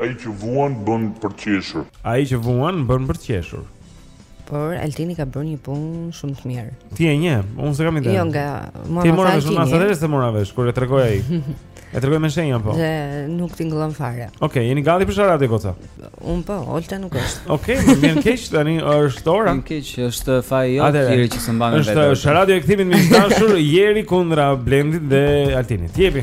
Ai që vuan bën për të qeshur. Ai që vuan bën për të qeshur. Por Altini ka bërë një punë shumë të mirë. Ti e njeh, unë s'e kam idenë. Jo nga mua. Ti mora shumë asaj derisa mora vesh kur e tregoi ai. E tregoi me shenja apo? Se nuk tingëllon fare. Okej, okay, jeni gati për sharadë ti goca? Un po, Olta nuk është. Okej, okay, më vjen keq tani është ora. Më keq, është faji jot Jeri që s'e mban vetë. Është sharada e kthimit me dashur Jeri kundra Blendit dhe Altinit. Jepi.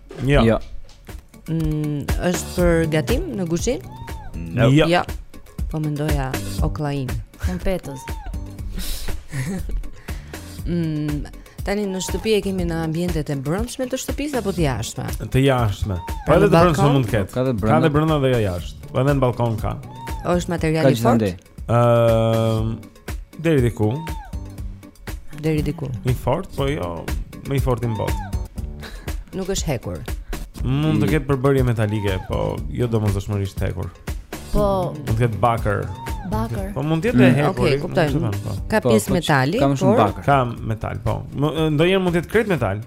Jo. Jo. Mm, është për gatim në kuzhinë? No. Jo. Jo. Po mendoja okllain. Kompetës. mm, tani në shtëpi e kemi në ambientet e brëndshme të shtëpisë apo të jashtme? Të jashtme. Po edhe të brëndshme mund të ketë. Ka dhe brënda dhe jashtë. Po edhe në balkon ka. Është material i fortë. Ehm, deri diku. Deri diku. I fort, po jo, më i forti në botë. Nuk është hekur. Mund të mm. ketë përbërje metalike, po jo domosdoshmërisht hekur. Po. Mund të ketë bakër. Bakër. Po mund të jetë mm. hekur. Okej, kuptoj. Po. Ka po, pjesë po, metali, po ka metal, po. Ndonjëherë mund të jetë krejt metal.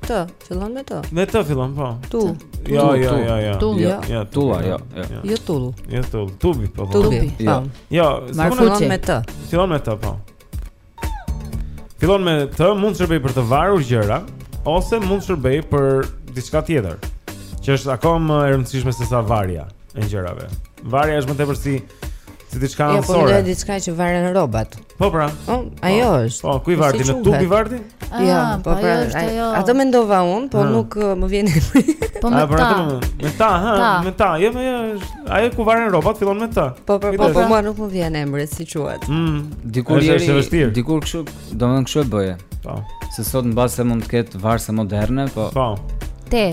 T, fillon me T. Me T fillon, po. Tu. Jo, jo, jo, jo. Tu, jo. Jo, tu, jo, jo. Jo tu. Jo tu, tu bi, po. Tu bi, po. Jo, fillon me T. Fillon me T, po. Fillon me T, mund të shërbej për të varur gjëra ose mund të shërbej për diçka tjetër, që është akoma më e rëndësishme se sa varja e gjërave. Varja është më tepër si si diçka anësore. Jo, po diçka që varen rrobat. Po pra. Po, ajo po. është. Po, ku i var ti në tub i var ti? Ah, jo, po, po pra. Atë mendova un, po ah. nuk uh, më vjen emri. Po me pra, T. Me T, ha, me T. Jo, më është. Ajo ku varen rrobat fillon me T. Po, po, po, po, mua nuk më vjen emri si quhet. Mm. Dikur është e vështirë. Dikur kështu, domethënë kështu e bëje. Po. Se sot mbase mund të ketë varse moderne, po. Po. Te.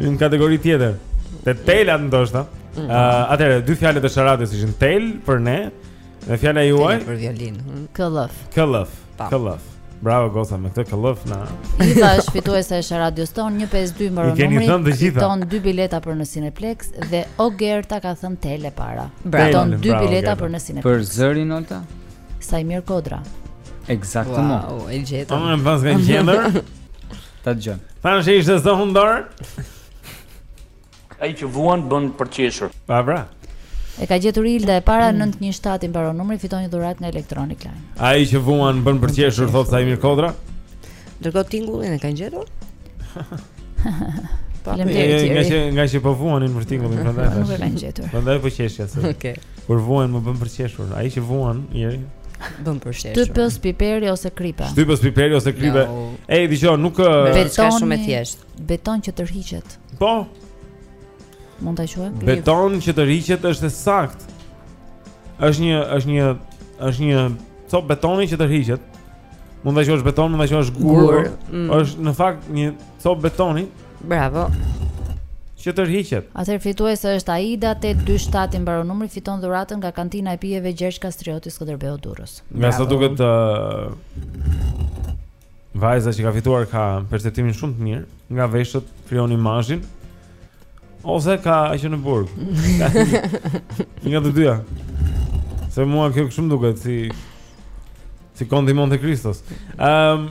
Në kategori tjetër. Te telat ndoshta. Ëh, mm. uh, atëre dy fjalët e sharadës ishin tel për ne dhe fjala juaj për violinë. Mm. Këllëf. Këllëf. Këllëf. Bravo goca me këtë këllëf na. Ju tash fituesa e Sharadës ton 152 mbaron numri. Fiton dy bileta për në Cineplex dhe Ogerta ka thën tel e para. Bravo. Fiton dy bileta për në Cineplex. Për zërin Olta? Saimir Kodra. Eksaktësisht. Wow, e gjetëm. Po më pas kanë gjetur. Ta dëgjoj. Thanë se ishte zë hundor. Ai që vuan bën për të qeshur. Pa pra. E ka gjetur Ilda e para 917 i mbaron numri fiton një dhuratë nga Electronic Line. Ai që vuan bën për të qeshur thotë Saimir Kodra. Dërgo tingullin e kanë gjetur? Faleminderit. Nga që nga që po vuanin për tingullin prandaj. Nuk e kanë gjetur. Prandaj po qeshja. Okej. Kur vuan më bën për qeshur. Ai që vuan, jeri. Bën për qeshur. Shtypës piperi ose kripe. Shtypës piperi ose kripe. No. Ej, dëgjoj, nuk është shumë e thjeshtë. Beton që tërhiqet. Po. Mund ta quajmë grip. Beton që tërhiqet është e saktë. Është një, është një, është një copë betoni që tërhiqet. Mund ta quash beton, mund ta quash gur. Mm. Është në fakt një Copë betoni. Bravo. Që tërhiqet. Atëherë fituese është Aida 827 i mbaron numri fiton dhuratën nga kantina e pijeve Gjergj Kastrioti Skënderbeu Durrës. Nga sa duket uh, vajza që ka fituar ka perceptimin shumë të mirë, nga veshët krijon imazhin. Ose ka qenë në burg. Një të dyja. Se mua kjo më duket si si konti Monte Kristos. Ehm um,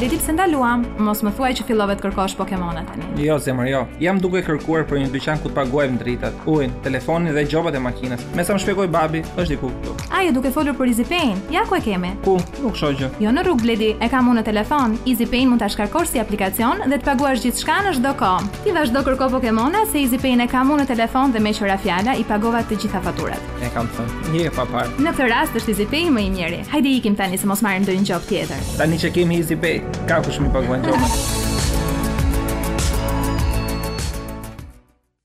Bledi pse ndaluam? Mos më thuaj që fillove të kërkosh Pokemona tani. Jo, zemër, jo. Jam duke kërkuar për një dyqan ku të paguajmë dritat, ujin, telefonin dhe gjobat e makinës. Me sa më shpjegoi babi, është diku këtu. A je duke folur për Easy Pay-n. Ja ku e kemi. Ku? Nuk shoh gjë. Jo në rrugë Bledi, e kam unë në telefon. Easy Pay-n mund ta shkarkosh si aplikacion dhe të paguash gjithçka në çdo kohë. Ti vazhdo kërko Pokemona se Easy Pay-n e kam unë në telefon dhe meqë ra fjala i pagova të gjitha faturat. Ta kam thënë. Je e paparë. Në këtë rast është Easy Pay më i miri. Hajde ikim tani se mos marrim ndonjë gjobë tjetër. Tani që kemi Easy Pay, ka kush më paguan gjobën.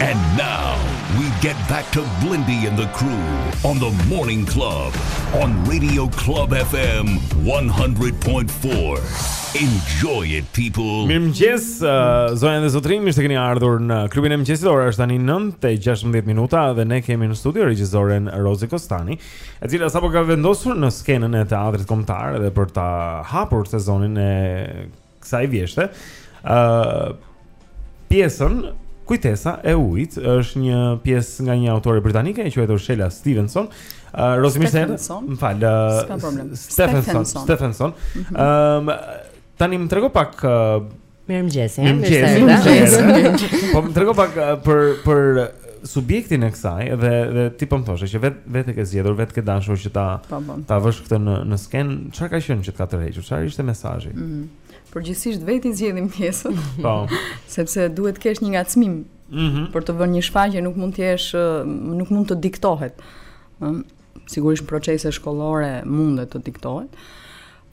And now we get back to Blendi and the crew on the Morning Club on Radio Club FM 100.4. Enjoy it people. Mirëmëngjes, uh, zonja dhe zotërinj, mirë se keni ardhur në klubin e mëngjesit. Ora është tani 9 e 16 minuta dhe ne kemi në studio regjisoren Rozi Kostani, e cila sapo ka vendosur në skenën e Teatrit Kombëtar edhe për ta hapur sezonin e kësaj vjeshte, ë uh, pjesën Kujtesa e ujit është një pjesë nga një autore britanike e quajtur Shelagh Stephenson. Uh, Rozi mirë se erdhe, më fal, uh, Stephenson, Stephenson. Mhm. Ëm mm -hmm. um, tani më trego pak uh, Mirëmëngjes, mirëmëngjes. Po më trego pak uh, për për subjektin e kësaj dhe dhe ti po më thoshe që vetë vetë e ke zgjedhur, vetë ke dashur që ta po, po. ta vësh këtë në në skenë, çfarë ka qenë që të ka tërhequr? Çfarë ishte mesazhi? Mm -hmm. Përgjithsisht vetë e zgjedhim pjesën. Po. Sepse duhet të kesh një ngacmim. Mm -hmm. Për të vënë një shfaqje nuk mund të jesh nuk mund të diktohet. Ëm sigurisht në procese shkollore mundet të diktohet.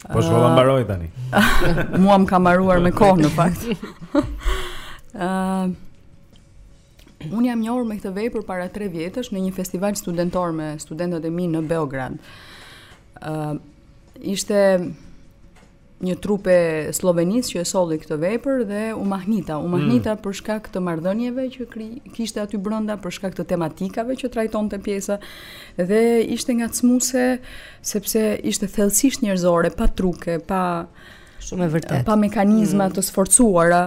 Po shkolla uh, mbaroi tani. Mua më ka mbaruar me kohë në fakt. Ëm uh, Unë jam njohur me këtë vepër para 3 vjetësh në një festival studentor me studentët e mi në Beograd. Uh, ishte një trupë e Sllovenisë që e solli këtë vepër dhe u mahnita, u mahnita mm. për shkak të marrëdhënieve që kri, kishte aty brenda, për shkak të tematikave që trajtonte pjesa dhe ishte ngacmuese sepse ishte thellësisht njerëzore, pa truke, pa Shumë e vërtetë. Pa mekanizma mm. të sforcuara,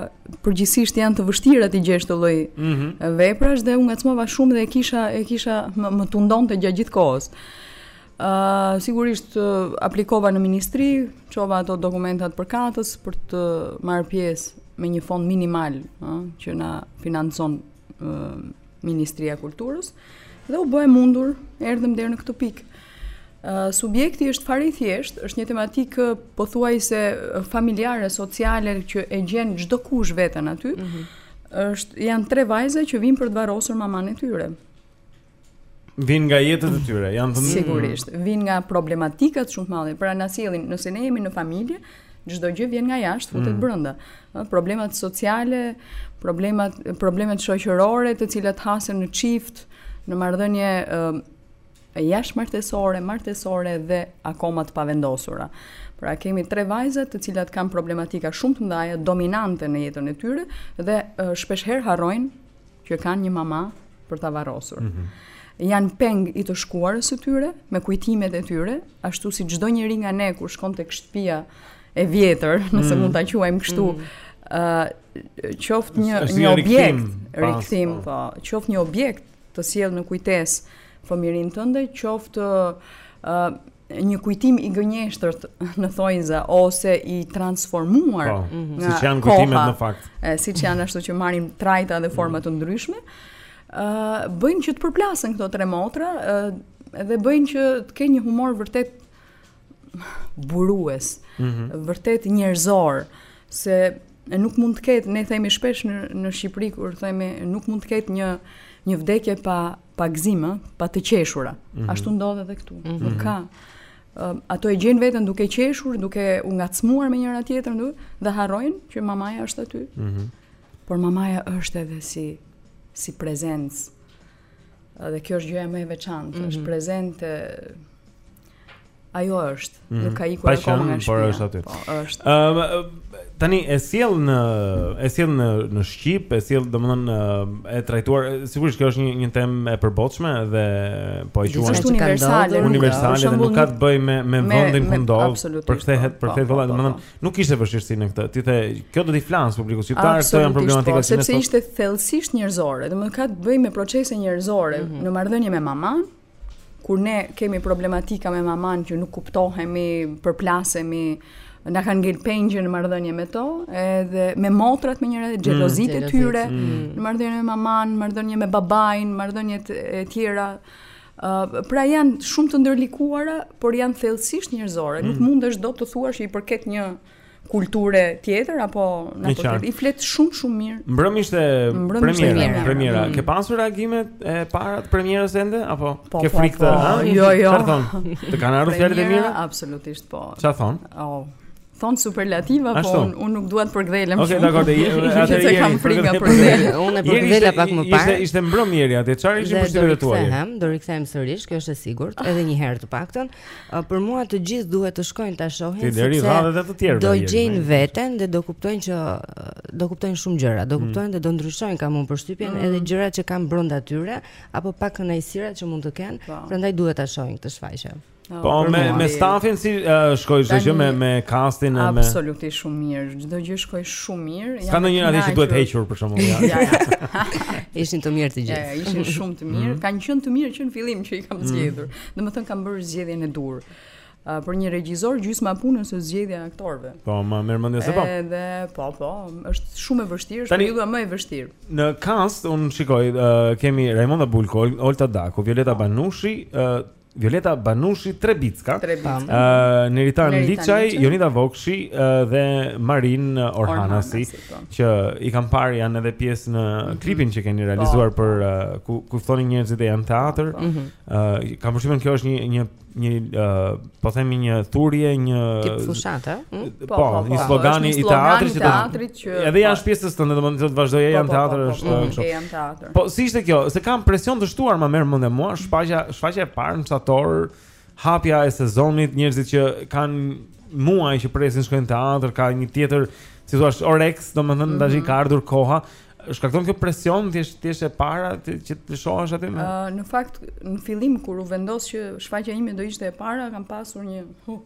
përgjithsisht janë të vështira t'i gjesh këto lloj mm -hmm. veprash dhe u ngacmova shumë dhe e kisha e kisha më, më tundonte gjatë gjithë kohës. Ë uh, sigurisht uh, aplikova në ministri, çova ato dokumentat përkatëse për të marrë pjesë me një fond minimal, ë, uh, që na financon Ministria e Kulturës dhe u bë e mundur erdhëm deri në këtë pikë. Uh, subjekti është fare i thjeshtë, është një tematikë pothuajse familjare, sociale që e gjen çdokush veten aty. Mm -hmm. Është janë tre vajza që vijnë për të varrosur mamanë e tyre. Vijnë nga jetët e tyre, janë të Sigurisht, vijnë nga problematikat shumë të mëdha. Pra na sjellin, nëse ne jemi në familje, çdo gjë vjen nga jashtë, futet mm. brenda. Problemat sociale, problemat problemet shoqërore, të cilat hasen në çift, në marrëdhënie jashtëmartesore, martesore dhe akoma të pavendosura. Pra kemi tre vajza të cilat kanë problematika shumë të mëdha dominante në jetën e tyre dhe shpeshherë harrojnë që kanë një mama për ta varrosur. Mm -hmm. Janë peng i të shkuarës së tyre me kujtimet e tyre, ashtu si çdo njeri nga ne kur shkon tek shtëpia e vjetër, nëse mm. mund ta quajmë kështu, mm. uh, qoftë një një objekt, rikthim, po. po, qoftë një objekt të sjell në kujtesë fëmijërinë tënde, qoftë uh, një kujtim i gënjeshtërt në thonjëza ose i transformuar po, mhm. nga siç janë kujtimet në fakt. E siç janë ashtu që marrin trajta dhe forma të ndryshme, ë uh, bëjnë që të përplasen këto tre motra, ë uh, dhe bëjnë që të kenë një humor vërtet burues, mm -hmm. vërtet njerëzor, se nuk mund të ketë, ne themi shpesh në në Shqipëri kur themi nuk mund të ketë një një vdekje pa pa gëzim, ë, pa të qeshura. Mm -hmm. Ashtu ndodh edhe këtu. Mm -hmm. Nuk ka ato e gjejnë veten duke qeshur, duke u ngacmuar me njëra tjetrën dhe harrojnë që mamaja është aty. Ëh. Mm -hmm. Por mamaja është edhe si si prezencë. Dhe kjo është gjëja më e veçantë, mm -hmm. është mhm. prezente Ajo është, mm -hmm. nuk ka ikur akoma nga shtëpia. Po, është aty. Po, është. Ëm um, tani e sjell në e sjell në në Shqip, e sjell domethënë e trajtuar sigurisht kjo është një një temë e përbotshme dhe po e quajmë universale, universale dhe nuk ka të bëjë me me, me vendin ku ndodh. Për këtë, po, për këtë po, vëlla, po, domethënë nuk kishte vështirësi në këtë. Ti the, kjo do t'i flasë publikut shqiptar, këto janë problematika sepse ishte thellësisht njerëzore, domethënë ka të bëjë me procese njerëzore mhm. në marrëdhënie me mamanë Kur ne kemi problematika me mamanë që nuk kuptohemi, përplasemi, na kanë ngel pengje në marrëdhënie me to, edhe me motrat me njëra xhelozitë mm, e tyre, mm. në marrëdhënie me mamanë, në marrëdhënie me babain, në marrëdhënie e tjera. Uh, pra janë shumë të ndërlikuara, por janë thellësisht njerëzore. Mm. Nuk mundesh dot të thuash që i përket një kulture tjetër apo në apo tjetër. I flet shumë shumë mirë. Mbrëm ishte premiera, premiera. Mm. Ke pasur reagimet e para të premierës ende apo po, ke po, frikë ti, po. ha? Jo, jo. Çfarë thonë? Të kanë ardhur fjalët e mira? Absolutisht po. Çfarë thonë? Oh. Thonë superlativa, po unë, unë nuk dua të përkëdhelem okay, shumë. Okej, dakord, atëherë. Kam frikë për përkëdhelje. Unë e përkëdhela pak më parë. Ishte ishte mbrëm Eri atje. Çfarë ishin përshtypjet e tua? Do rikthehem, do rikthehem sërish, kjo është e sigurt, edhe një herë të paktën. Për mua të gjithë duhet të shkojnë ta shohin sepse do gjejnë veten dhe do kuptojnë që do kuptojnë shumë gjëra, do mm. kuptojnë dhe do ndryshojnë kam unë përshtypjen mm. edhe gjërat që kanë brenda tyre apo pakënaqësitë që mund të kenë, po. prandaj duhet ta shohin këtë shfaqje. Po, po me me stafin si uh, shkoi çdo gjë me me castin me Absolutisht shumë mirë. Çdo gjë shkoi shumë mirë. Ka ndonjë atë që duhet hequr për shkakun. Jo. Ishin të mirë të gjithë. Ishin shumë të mirë. Mm. Kanë qenë të mirë që në fillim që i kam mm. zgjedhur. Domethënë kam bërë zgjedhjen e duhur. Uh, për një regjisor gjysma punës është zgjedhja e aktorëve. Po, më merr mendja se po. Edhe po, po, është shumë e vështirë, është periudha më e vështirë. Në cast unë shikoj uh, kemi Rajmonda Bulku, Olta Daku, Violeta po. Banushi, uh, Violeta Banushi Trebicka, Trebicka. Uh, Neritan Liçaj, Jonida Vokshi uh, dhe Marin Orhanasi, Orhanasi po. që i kam parë janë edhe pjesë në mhm. klipin mm -hmm. që keni realizuar po. për uh, ku ku ftonin njerëzit ejani në teatër. Mm -hmm Uh, kam përshtypjen kjo është një një një uh, po themi një thirrje, një tip fushate, hm? Po, po, po, një slogan i teatrit që teatrit që edhe jashtë pjesës tonë, domethënë do të vazhdojë ejani në teatër është kështu. Ejani në teatër. Po si ishte kjo? Se ka presion të shtuar më merr mendja mua, shfaqja shfaqja e parë në teatër, hapja e sezonit, njerëzit që kanë muaj që presin shkojnë në teatër, ka një tjetër si thua oreks, domethënë tash i ka mhm. ardhur koha. Shkakton kjo presion të jesh e para ti, që të shohësh aty më? Uh, në fakt në fillim kur u vendos që shfaqja ime do ishte e para, kam pasur një hu,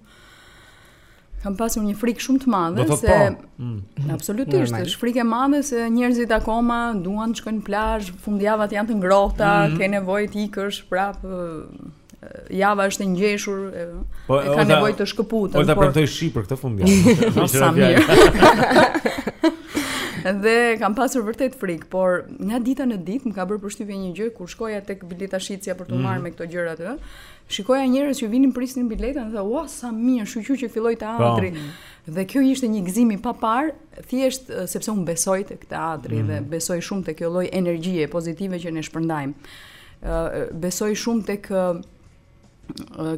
kam pasur një frikë shumë të madhe se po. mm. Absolutisht është frikë e madhe se njerëzit akoma duan të shkojnë në plazh, fundjavat janë të ngrohta, mm -hmm. ke nevojë të ikësh prapë java është e ngjeshur, e, po, e ka nevojë të shkëputen. Po ta premtoj shi për këtë fundjavë. Po sa mirë. Dhe kam pasur vërtet frikë, por nga dita në ditë më ka bërë përshtypje një gjë kur shkoja tek biletashitja për të marrë mm. me këto gjëra aty. Shikoja njerëz që vinin, prisnin biletën dhe ua sa mirë, shyqyr që filloi teatri. Po. Mm. Dhe kjo ishte një gëzim i paparë, thjesht sepse unë besoj tek teatri mm. dhe besoj shumë te kjo lloj energjie pozitive që ne shpërndajmë. besoj shumë tek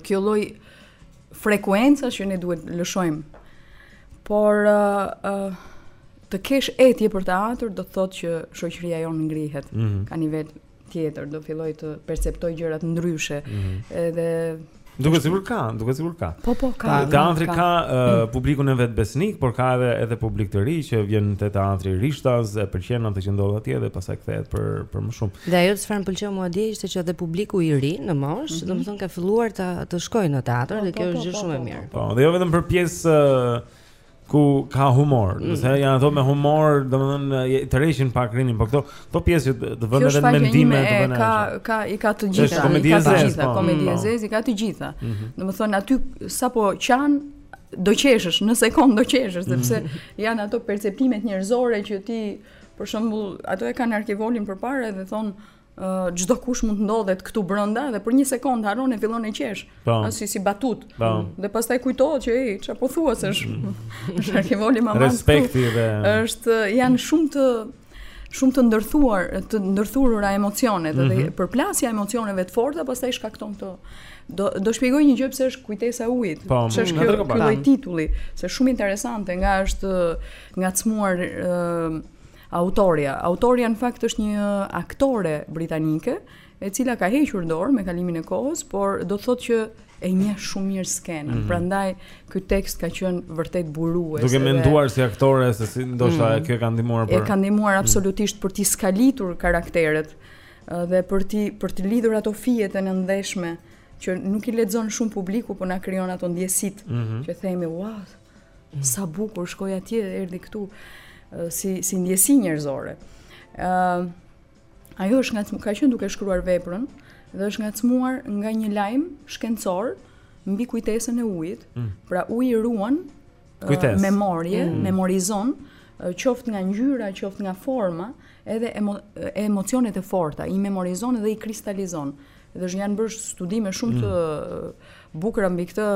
kjo lloj frekuenca që ne duhet lëshojmë. Por të kesh etje për teatër do të thotë që shoqëria jonë ngrihet. Mm -hmm. Ka nivel tjetër, do fillojë të perceptojë gjërat ndryshe. Mm -hmm. Edhe Duket sikur ka, duket sikur ka. Po po ka. Teatri ka uh, publikun e vet besnik, por ka edhe edhe publik të ri që vjen te teatri rishtas e pëlqen atë që ndodh atje dhe pastaj kthehet për për më shumë. Dhe ajo çfarë më pëlqeu mua dje ishte që edhe publiku i ri në moshë, mm -hmm. domethënë ka filluar të të shkojë në teatr po, dhe po, kjo është po, gjë shumë e mirë. Po, dhe jo vetëm për pjesë ku ka humor. Se janë ato me humor, domethënë tërheqin pak rininë, por këto këto pjesë që të vënë edhe në mendime të vënë. Ka ka i ka të gjitha, i ka të gjitha, po. komedi e zezë, i ka të gjitha. Mhm. Domethënë aty sapo qan do qeshësh, në sekondë do qeshësh mhm. sepse janë ato perceptimet njerëzore që ti për shembull ato e kanë arkivolin përpara dhe thonë çdokush mund të ndodhet këtu brenda dhe për një sekond harron e fillon e qesh. Po. Si si batutë. Po. Dhe pastaj kujtohet që ej, çfarë po thua se është. Është arkivoli, mama. Respekti dhe është janë shumë të shumë të ndërthuar, të ndërthurura emocionet mm -hmm. dhe mhm. përplasja e emocioneve të forta pastaj shkakton këto. Do do shpjegoj një gjë pse është kujtesa e ujit. Po, pse është kjo ky lloj titulli, se shumë interesante nga është ngacmuar ë Autorja, autorja në fakt është një aktore britanike, e cila ka hequr dorë me kalimin e kohës, por do të thotë që e njeh shumë mirë skenën. Mm -hmm. Prandaj ky tekst ka qenë vërtet burues. Duke menduar dhe... si aktore se si ndoshta mm -hmm. kjo ka ndihmuar për E ka ndihmuar mhm. absolutisht mm -hmm. për të skalitur karakteret dhe për të për të lidhur ato fije të nëndheshme që nuk i lexon shumë publiku, por na krijon ato ndjesitë mm -hmm. që themi, "Wow, Sa bukur shkoi atje, erdhi këtu si si ndjesi njerëzore. Ë uh, ajo është nga ka qenë duke shkruar veprën dhe është ngacmuar nga një lajm shkencor mbi kujtesën e ujit. Mm. Pra uji ruan Kujtes. memorie, mm. memorizon qoftë nga ngjyra, qoftë nga forma, edhe emo, emocionet e forta, i memorizon dhe i kristalizon. Dhe është janë bërë studime shumë të mm. bukura mbi këtë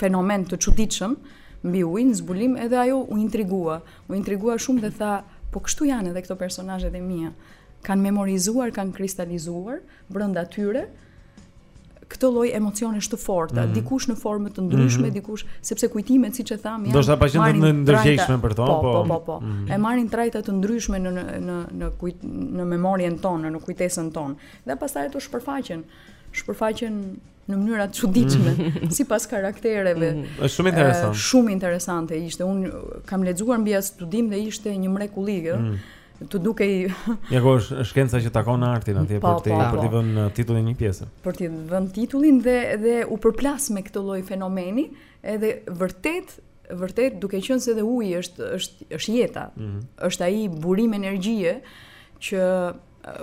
fenomen të çuditshëm mbi ujin, zbulim edhe ajo u intrigua. U intrigua shumë dhe tha, po kështu janë edhe këto personazhe të mia. Kanë memorizuar, kanë kristalizuar brenda tyre këtë lloj emocionesh të forta, mm -hmm. dikush në formë të ndryshme, mm -hmm. dikush sepse kujtimet siç e thamë janë. Ndoshta pa qenë të ndërgjegjshme për to, po. Po, po, po. po. Mm -hmm. E marrin trajta të ndryshme në në në në kujt në memorien tonë, në kujtesën tonë. Dhe pastaj ato shpërfaqen, shpërfaqen në mënyra të çuditshme mm -hmm. sipas karaktereve. Mm -hmm. Është shumë interesant. Uh, shumë interesante ishte. Unë kam lexuar mbi atë studim dhe ishte një mrekulli, ëh. Mm -hmm. Të dukej Ja ku është shkenca që takon artin atje po, për të po, për të po. vënë uh, titullin një pjese. Për të vënë titullin dhe dhe u përplas me këtë lloj fenomeni, edhe vërtet vërtet duke qenë se edhe uji është është është jeta. Mm -hmm. Është ai burim energjie që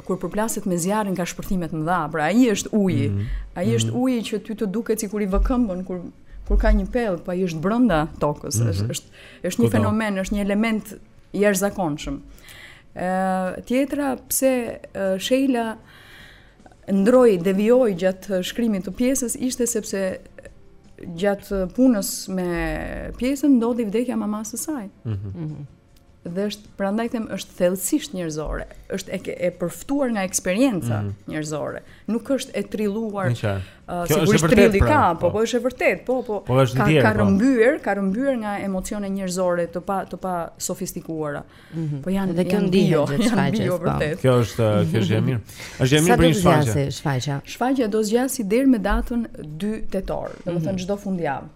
kur përplaset me zjarrin ka shpërthime të mëdha, pra ai është uji. Mm -hmm. Ai është mhm. uji që ty të duket sikur i vë këmbën kur kur ka një pellg, po ai është brenda tokës, mm -hmm. është është është një Kudo. fenomen, është një element i jashtëzakonshëm. Ë tjetra pse uh, Sheila ndërroi devijoi gjatë shkrimit të pjesës ishte sepse gjatë punës me pjesën ndodhi vdekja e mamasë së saj. Mhm. Mm Dhe është, prandaj them, është thellësisht njerëzore. Është e, e përftuar nga eksperienca mm -hmm. njerëzore. Nuk është e trilluar. Në qarë. Uh, Kjo është e vërtetë, pra. Ka, po, po, po është e vërtetë, po, po. Po është ka, ka po. rëmbyer, po. ka rëmbyer nga emocione njerëzore të pa, të pa sofistikuara. Mm -hmm. Po janë, dhe kjo janë bio, janë bio, po. vërtet. Kjo është, uh, kjo është e mirë. është e mirë për një shfaqje. Sa do zgjasi shfaqja? Shfaqja do zgjasi deri me datën 2 tetor, domethënë çdo mhm. fundjavë.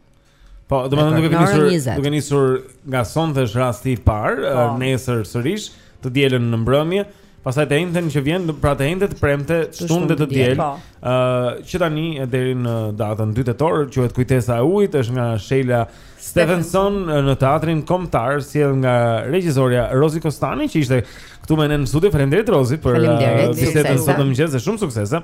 Po, domethënë duke nisur duke nisur nga sonte është rasti i parë, po. nesër sërish, të dielën në mbrëmje, pastaj të enjten që vjen, pra të enjte të premte, shtunë e të diel. Po. Ë, uh, që tani deri në datën 2 tetor quhet kujtesa e ujit, është nga Sheila Stevenson në teatrin kombëtar sjellë nga regjisorja Rozi Kostani që ishte këtu me ne në studio. Faleminderit Rozi për uh, bisedën sot në mëngjes, shumë suksese.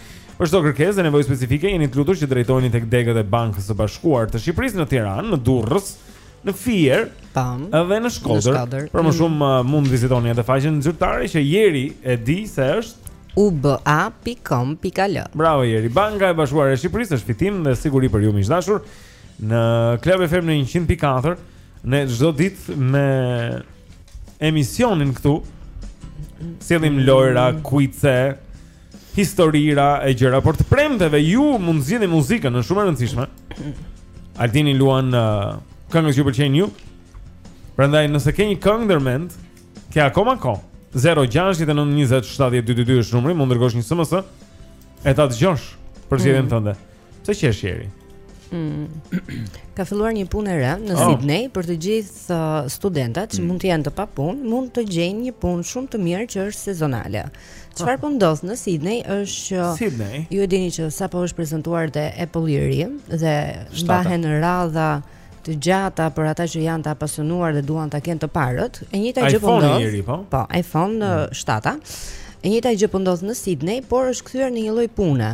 Për çdo kërkesë dhe nevojë specifike jeni të lutur që të drejtoheni tek degët e Bankës së Bashkuar të Shqipërisë në Tiranë, në Durrës, në Fier, tam, edhe në Shkodër. Për më shumë mm. mund të vizitoni edhe faqen zyrtare që Jeri e di se është uba.com.al. Bravo Jeri. Banka e Bashkuar e Shqipërisë është fitim dhe siguri për ju miq të dashur në Club FM në 100.4 ne çdo ditë me emisionin këtu. Sjellim lojra, kuice, historira e gjëra, por të premteve ju mund të zgjidhni muzikën, është shumë e rëndësishme. Altini luan uh, këngët që ju pëlqejnë ju. Prandaj nëse ke një këngë ndër mend, ke akoma kohë. 069 20 70 222 është numri, mund të dërgosh një SMS e ta dëgjosh përzgjedhjen mm. tënde. Pse qesh Jeri? Mm. Ka filluar një punë e re në oh. Sydney për të gjithë uh, studentat që mm. mund të jenë të papunë, mund të gjejnë një punë shumë të mirë që është sezonale. Çfarë po ndodh në Sydney është që Sydney. ju e dini që sapo është prezantuar ky Apple i ri dhe mbahen radha të gjata për ata që janë të apasionuar dhe duan ta kenë të parët. E njëjta gjë po ndodh. iPhone po. Po, iPhone mm. 7-a. Uh, e njëjta gjë po ndodh në Sydney, por është kthyer në një lloj pune.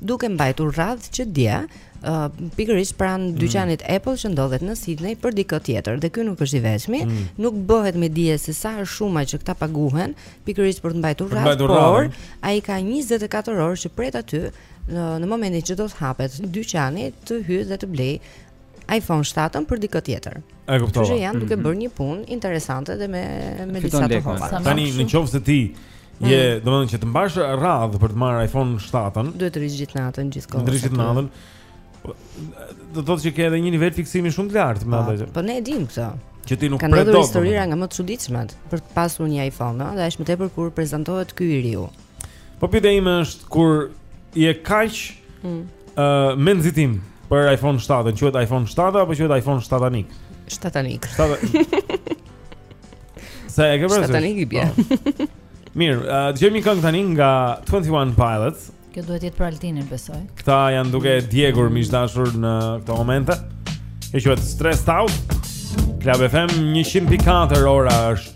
duke mbajtur radhë që dje uh, pikërisht pranë mm. dyqanit Apple që ndodhet në Sydney për dikë tjetër dhe ky nuk është i vetmi, mm. nuk bëhet me dije se sa është shuma që këta paguhen pikërisht për të mbajtur radhë, por ai ka 24 orë që pret aty në, në momentin që do të hapet dyqani të hyjë dhe të blejë iPhone 7-ën për dikë tjetër. E kuptova. Që janë duke mhm. bërë një punë interesante dhe me me disa të holla. Tani në qoftë se ti je, mm. domethënë që të mbash radhë për të marrë iPhone 7-ën, duhet të rrish gjithë natën, gjithë kohën. Rrish gjithë natën. Po, do të thotë që ke edhe një nivel fiksimi shumë të lartë me atë. Po ne e dimë këtë. Që ti nuk pret dot. Ka ndodhur historira nga më të çuditshmet për të pasur një iPhone, ëh, dhe është më tepër kur prezantohet ky i riu. Po pyetja ime është kur je kaq mm. uh, me nxitim për iPhone 7, quhet iPhone 7 apo quhet iPhone shtatanik? Shtatanik. Sa e ke bërë? Shtatanik i bie. Po. Mirë, uh, dëgjojmë një këngë tani nga 21 Pilots. Kjo duhet të jetë për Altinin, besoj. Këta janë duke djegur miq të dashur në këto momente. E quhet Stressed Out. Club FM 100.4 ora është.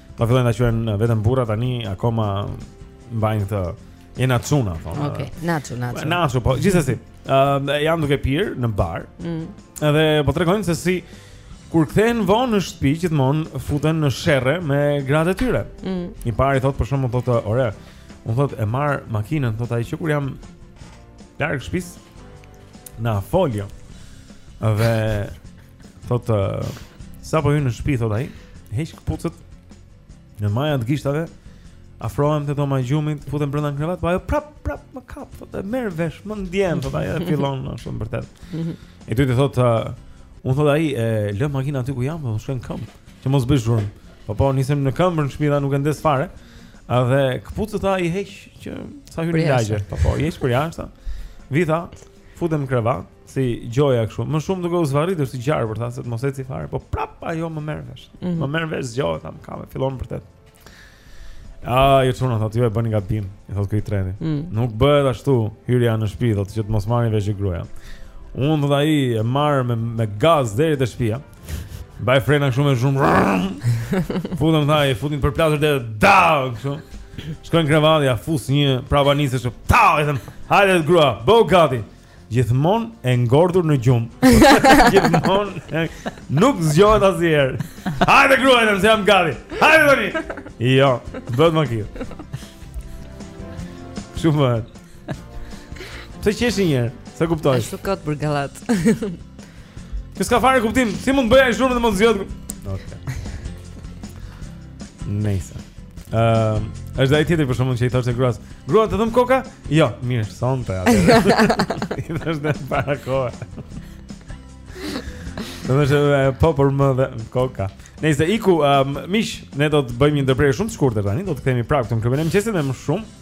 Po fillojnë ta quajnë veten burra tani akoma mbajnë këtë "je, na, çuna" thonë. Okej, okay, nacu, nacu. Nacu, po gjithsesi, ë uh, janë duke pirë në bar. Mm. Edhe po tregojnë se si kur kthehen vonë në shtëpi gjithmonë futen në sherre me gratë e tyre. Mm. I pari thotë për shembull thotë, "Ore, un thotë e marr makinën, thotë ai që kur jam larg shtëpis në folio." Dhe Thot uh, sa po hyn në shtëpi thot ai, heq këpucët në maja të gishtave. Afrohem te doma e gjumit, futem brenda në krevat, po ajo prap prap më kap, thot e merr vesh, më ndjen, thot ai e fillon ashtu bërtet. Mhm. I dyti thot uh, un thot ai e lë makinën aty ku jam, po shkoj në këmbë, që mos bëj zhurmë. Po po nisem në këmbë në shtëpi, nuk e ndez fare. A dhe këpucët i heq që sa hyn në lagje. Po po, heq për jashtë. Vita, futem në krevat, si gjoja kështu. Më shumë duke u zvarritur si gjarpër, tha se të mos eci fare, po prap ajo më merr vesh. Mm -hmm. Më merr vesh zgjohet, më kap fillon bërtet. Ah, ju çuna thotë ju e bëni gabim, i thotë ky i treti. Mm. Nuk bëhet ashtu hyrja në shtëpi, thotë që të mos marri vesh gruaja. Unë tha ai e marr me me gaz deri te shtëpia. Mbaj frena kështu me zhurm. Futem tha ai, futem përplas derën dau kështu. Shkoj në krevat, ja fus një prapanicës kështu. Tau, i them, hajde grua, bëu gati. Gjithmon e ngordhur në gjum Gjithmon e... Nuk zgjohet asnjëherë. Hajde Hajde grua i them se jam gati Hajde tani Jo, bëhet më kjithë Shumë më hetë Pse qeshën njëherë, se kuptoj Ashtu kot për gallat S'ka fare kuptim, si mund bëj ai zhurmë dhe mos zgjohet Ok Nejse. Ëm, ehm, uh, është ai tjetri për shembull që i thoshte gruas, "Grua të dhemb koka?" Jo, mirë, sonte atë. I thoshte në para kohë. Do të thotë po prap më dhemb koka. Nejse iku, um, miq, ne do të bëjmë një ndërprerje shumë të shkurtër tani, do të kthehemi prapë këtu në klubin e mëngjesit me më shumë.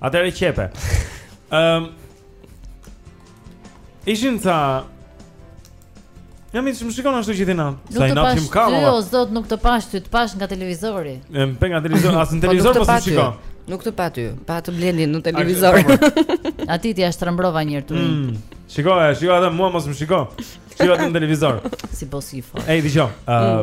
Atëre qepe. Ëm um, Ishin ca Jam i shëmtuar shikon ashtu gjithë natë. Sa i natë shumë kamë. Jo, thot nuk të pash ty, të pash nga televizori. Më pe nga televizori, as në po, televizor mos e shiko. Nuk të pa ty, pa Blendin në televizor. Po, po. Ati ti ja shtrembërova njëherë të rinjë. Mm. Shiko, e, shiko edhe mua mos më shiko. Shiko edhe në televizor. Si po si fo. Ej, dëgjo, uh,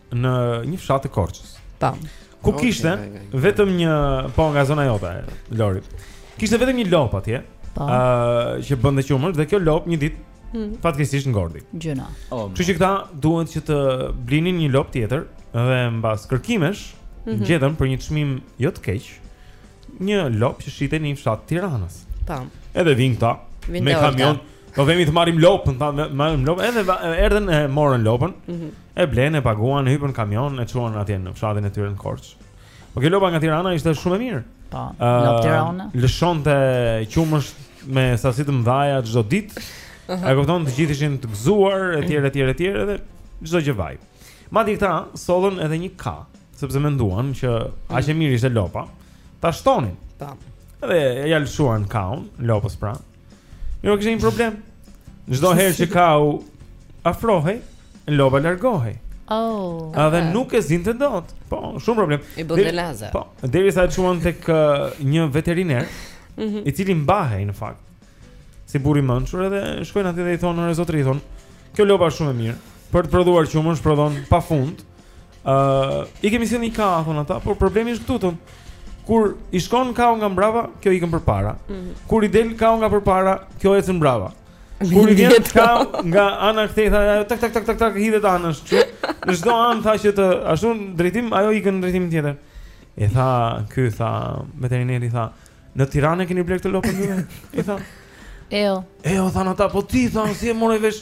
në një fshat të Korçës. Tam. Ku kishte vetëm një po nga zona jote, Lori. Kishte vetëm një lop atje. Po. Ëh, uh, që bënte qumësht dhe kjo lop një ditë hmm. fatkeqësisht ngordhi. Gjynah. Oh, Kështu që këta duhet që të blinin një lop tjetër dhe mbas kërkimesh mm -hmm. gjetën për një çmim jo të keq një lop që shitej në një fshat të Tiranës. Tam. Edhe vin këta me kamion. Po vemi të marrim lopën, tha, marrim lopën, edhe erdhën e morën lopën. Mm -hmm. E blenë, e paguan, e hypën në kamion, e çuan atje në fshatin e tyre në Korçë. Po kjo lopa nga Tirana ishte shumë e mirë. Po, në Tiranë. Lëshonte qumësh me sasi të mëdha çdo ditë. Uh -huh. E kupton, të gjithë ishin të gëzuar etj etj etj edhe çdo gjë vaj. Madje këta sollën edhe një ka, sepse menduan që aq e mirë ishte lopa, ta shtonin. Po. Edhe ja lëshuan kaun, lopës pra. Jo kishte një problem. Çdo herë që kau afrohej, lopa largohej. Oh. A dhe nuk e zinte dot. Po, shumë problem. I bën dhe naze. Po, derisa e çuan tek uh, një veteriner, mm -hmm. i cili mbahej në fakt. Si burri mënçur edhe shkojnë aty dhe i thonë në zotëri i thonë, "Kjo lopa është shumë e mirë. Për të prodhuar qumësh prodhon pafund." Ë, uh, i kemi sjellë një ka thonë ata, por problemi është këtu thonë. Kur i shkon kau nga mbrapa, kjo ikën përpara. Mm -hmm. Kur i del kau nga përpara, kjo ecën mbrapa. Kur i vjen kau nga ana këtej tha ajo tak tak tak tak tak hidhet anësh çu. Në çdo anë tha që të ashtu në drejtim ajo ikën në drejtim tjetër. E tha, ky tha, veterineri tha, në Tiranë keni blerë këtë lopë ju? I tha. E po. E po tha ata, po ti tha, si e morë vesh?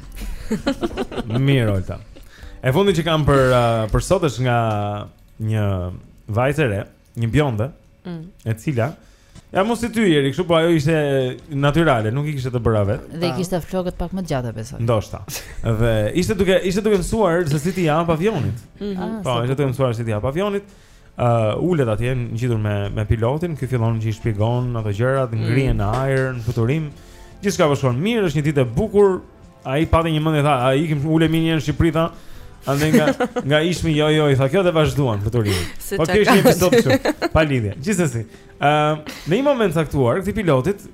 Mirë, Olta. E fundi që kam për uh, për sot është nga një vajzë e re, një bjonde, mm. e cila ja, mos i ka lyer, kështu po ajo ishte natyrale, nuk i kishte të bëra vet. Dhe i kishte flokët pak më të gjata besoj. Ndoshta. Dhe ishte duke ishte duke mësuar se si t'i japë avionit. Mm -hmm. Po, ishte duke mësuar se si t'i japë avionit. Uh, ulet atje ngjitur me me pilotin, ky fillon që i shpjegon ato gjërat, mm. ngrihen në ajër, në fluturim. Gjithçka po shkon mirë, është një ditë e bukur. Ai pati një mendje tha, a ikim ulemi një në Shqipëri tha. Andej nga nga Ishmi jo jo i tha kjo dhe vazhduan fluturimin. Po kjo është një episod kështu, pa lidhje. Gjithsesi, ë uh, në një moment të caktuar këtij pilotit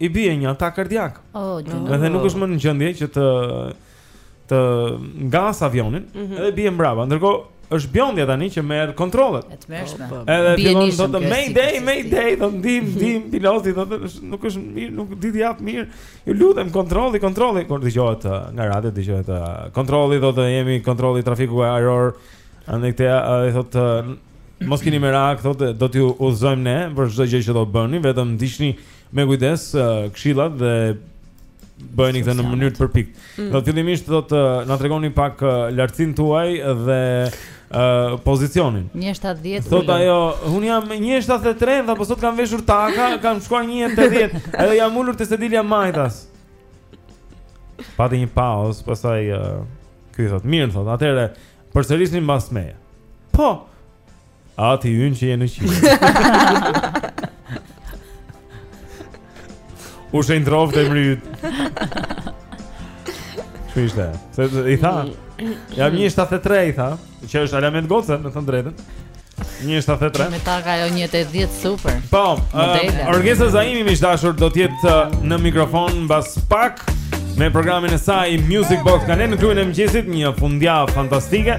i bie një atak kardiak. Oh, dhe nuk është më në gjendje që të të ngasë avionin mm -hmm. dhe bie mbrapa. Ndërkohë është bjondja tani që merr kontrollet. E tmerrshme. Po, po. Edhe fillon thotë Mayday, Mayday, thotë ndihmë, ndihmë piloti, thotë nuk është mirë, nuk di t'i jap mirë. Ju lutem kontrolli, kontrolli, kur dëgjohet uh, nga radio dëgjohet uh, kontrolli, thotë jemi kontrolli i trafikut ajror. Andej këta uh, i thotë mos keni merak, thotë do t'ju udhëzojmë ne për çdo gjë që do bëni, vetëm ndiqni Me kujdes, këshillat dhe bëjini këto në mënyrë të përpiktë. Mm. Thotë fillimisht thotë na tregoni pak lartësinë tuaj dhe uh, pozicionin. 1.70 Thotë ajo, unë jam 1.73 Po sot kam veshur taka Kam shkuar 1.80 Edhe jam ulur te sedilja majtas Pati një pauzë Pastaj uh, Ky i thotë, mirë thotë Atëherë, përsërisni mbas meje Po Ati ynë që je në qiell. U shenjtëroftë emri yt Ç'ishte Si i tha Jam një 73 i tha Që është alamet goce them të drejtën Një 73 Me taka ajo një e tetëdhjetë super Po uh, Orgesa Zaimi miq të dashur do të jetë uh, në mikrofon Mbas pak Me programin e saj Music Box Nga ne në Klubin e Mëngjesit Një fundjavë fantastike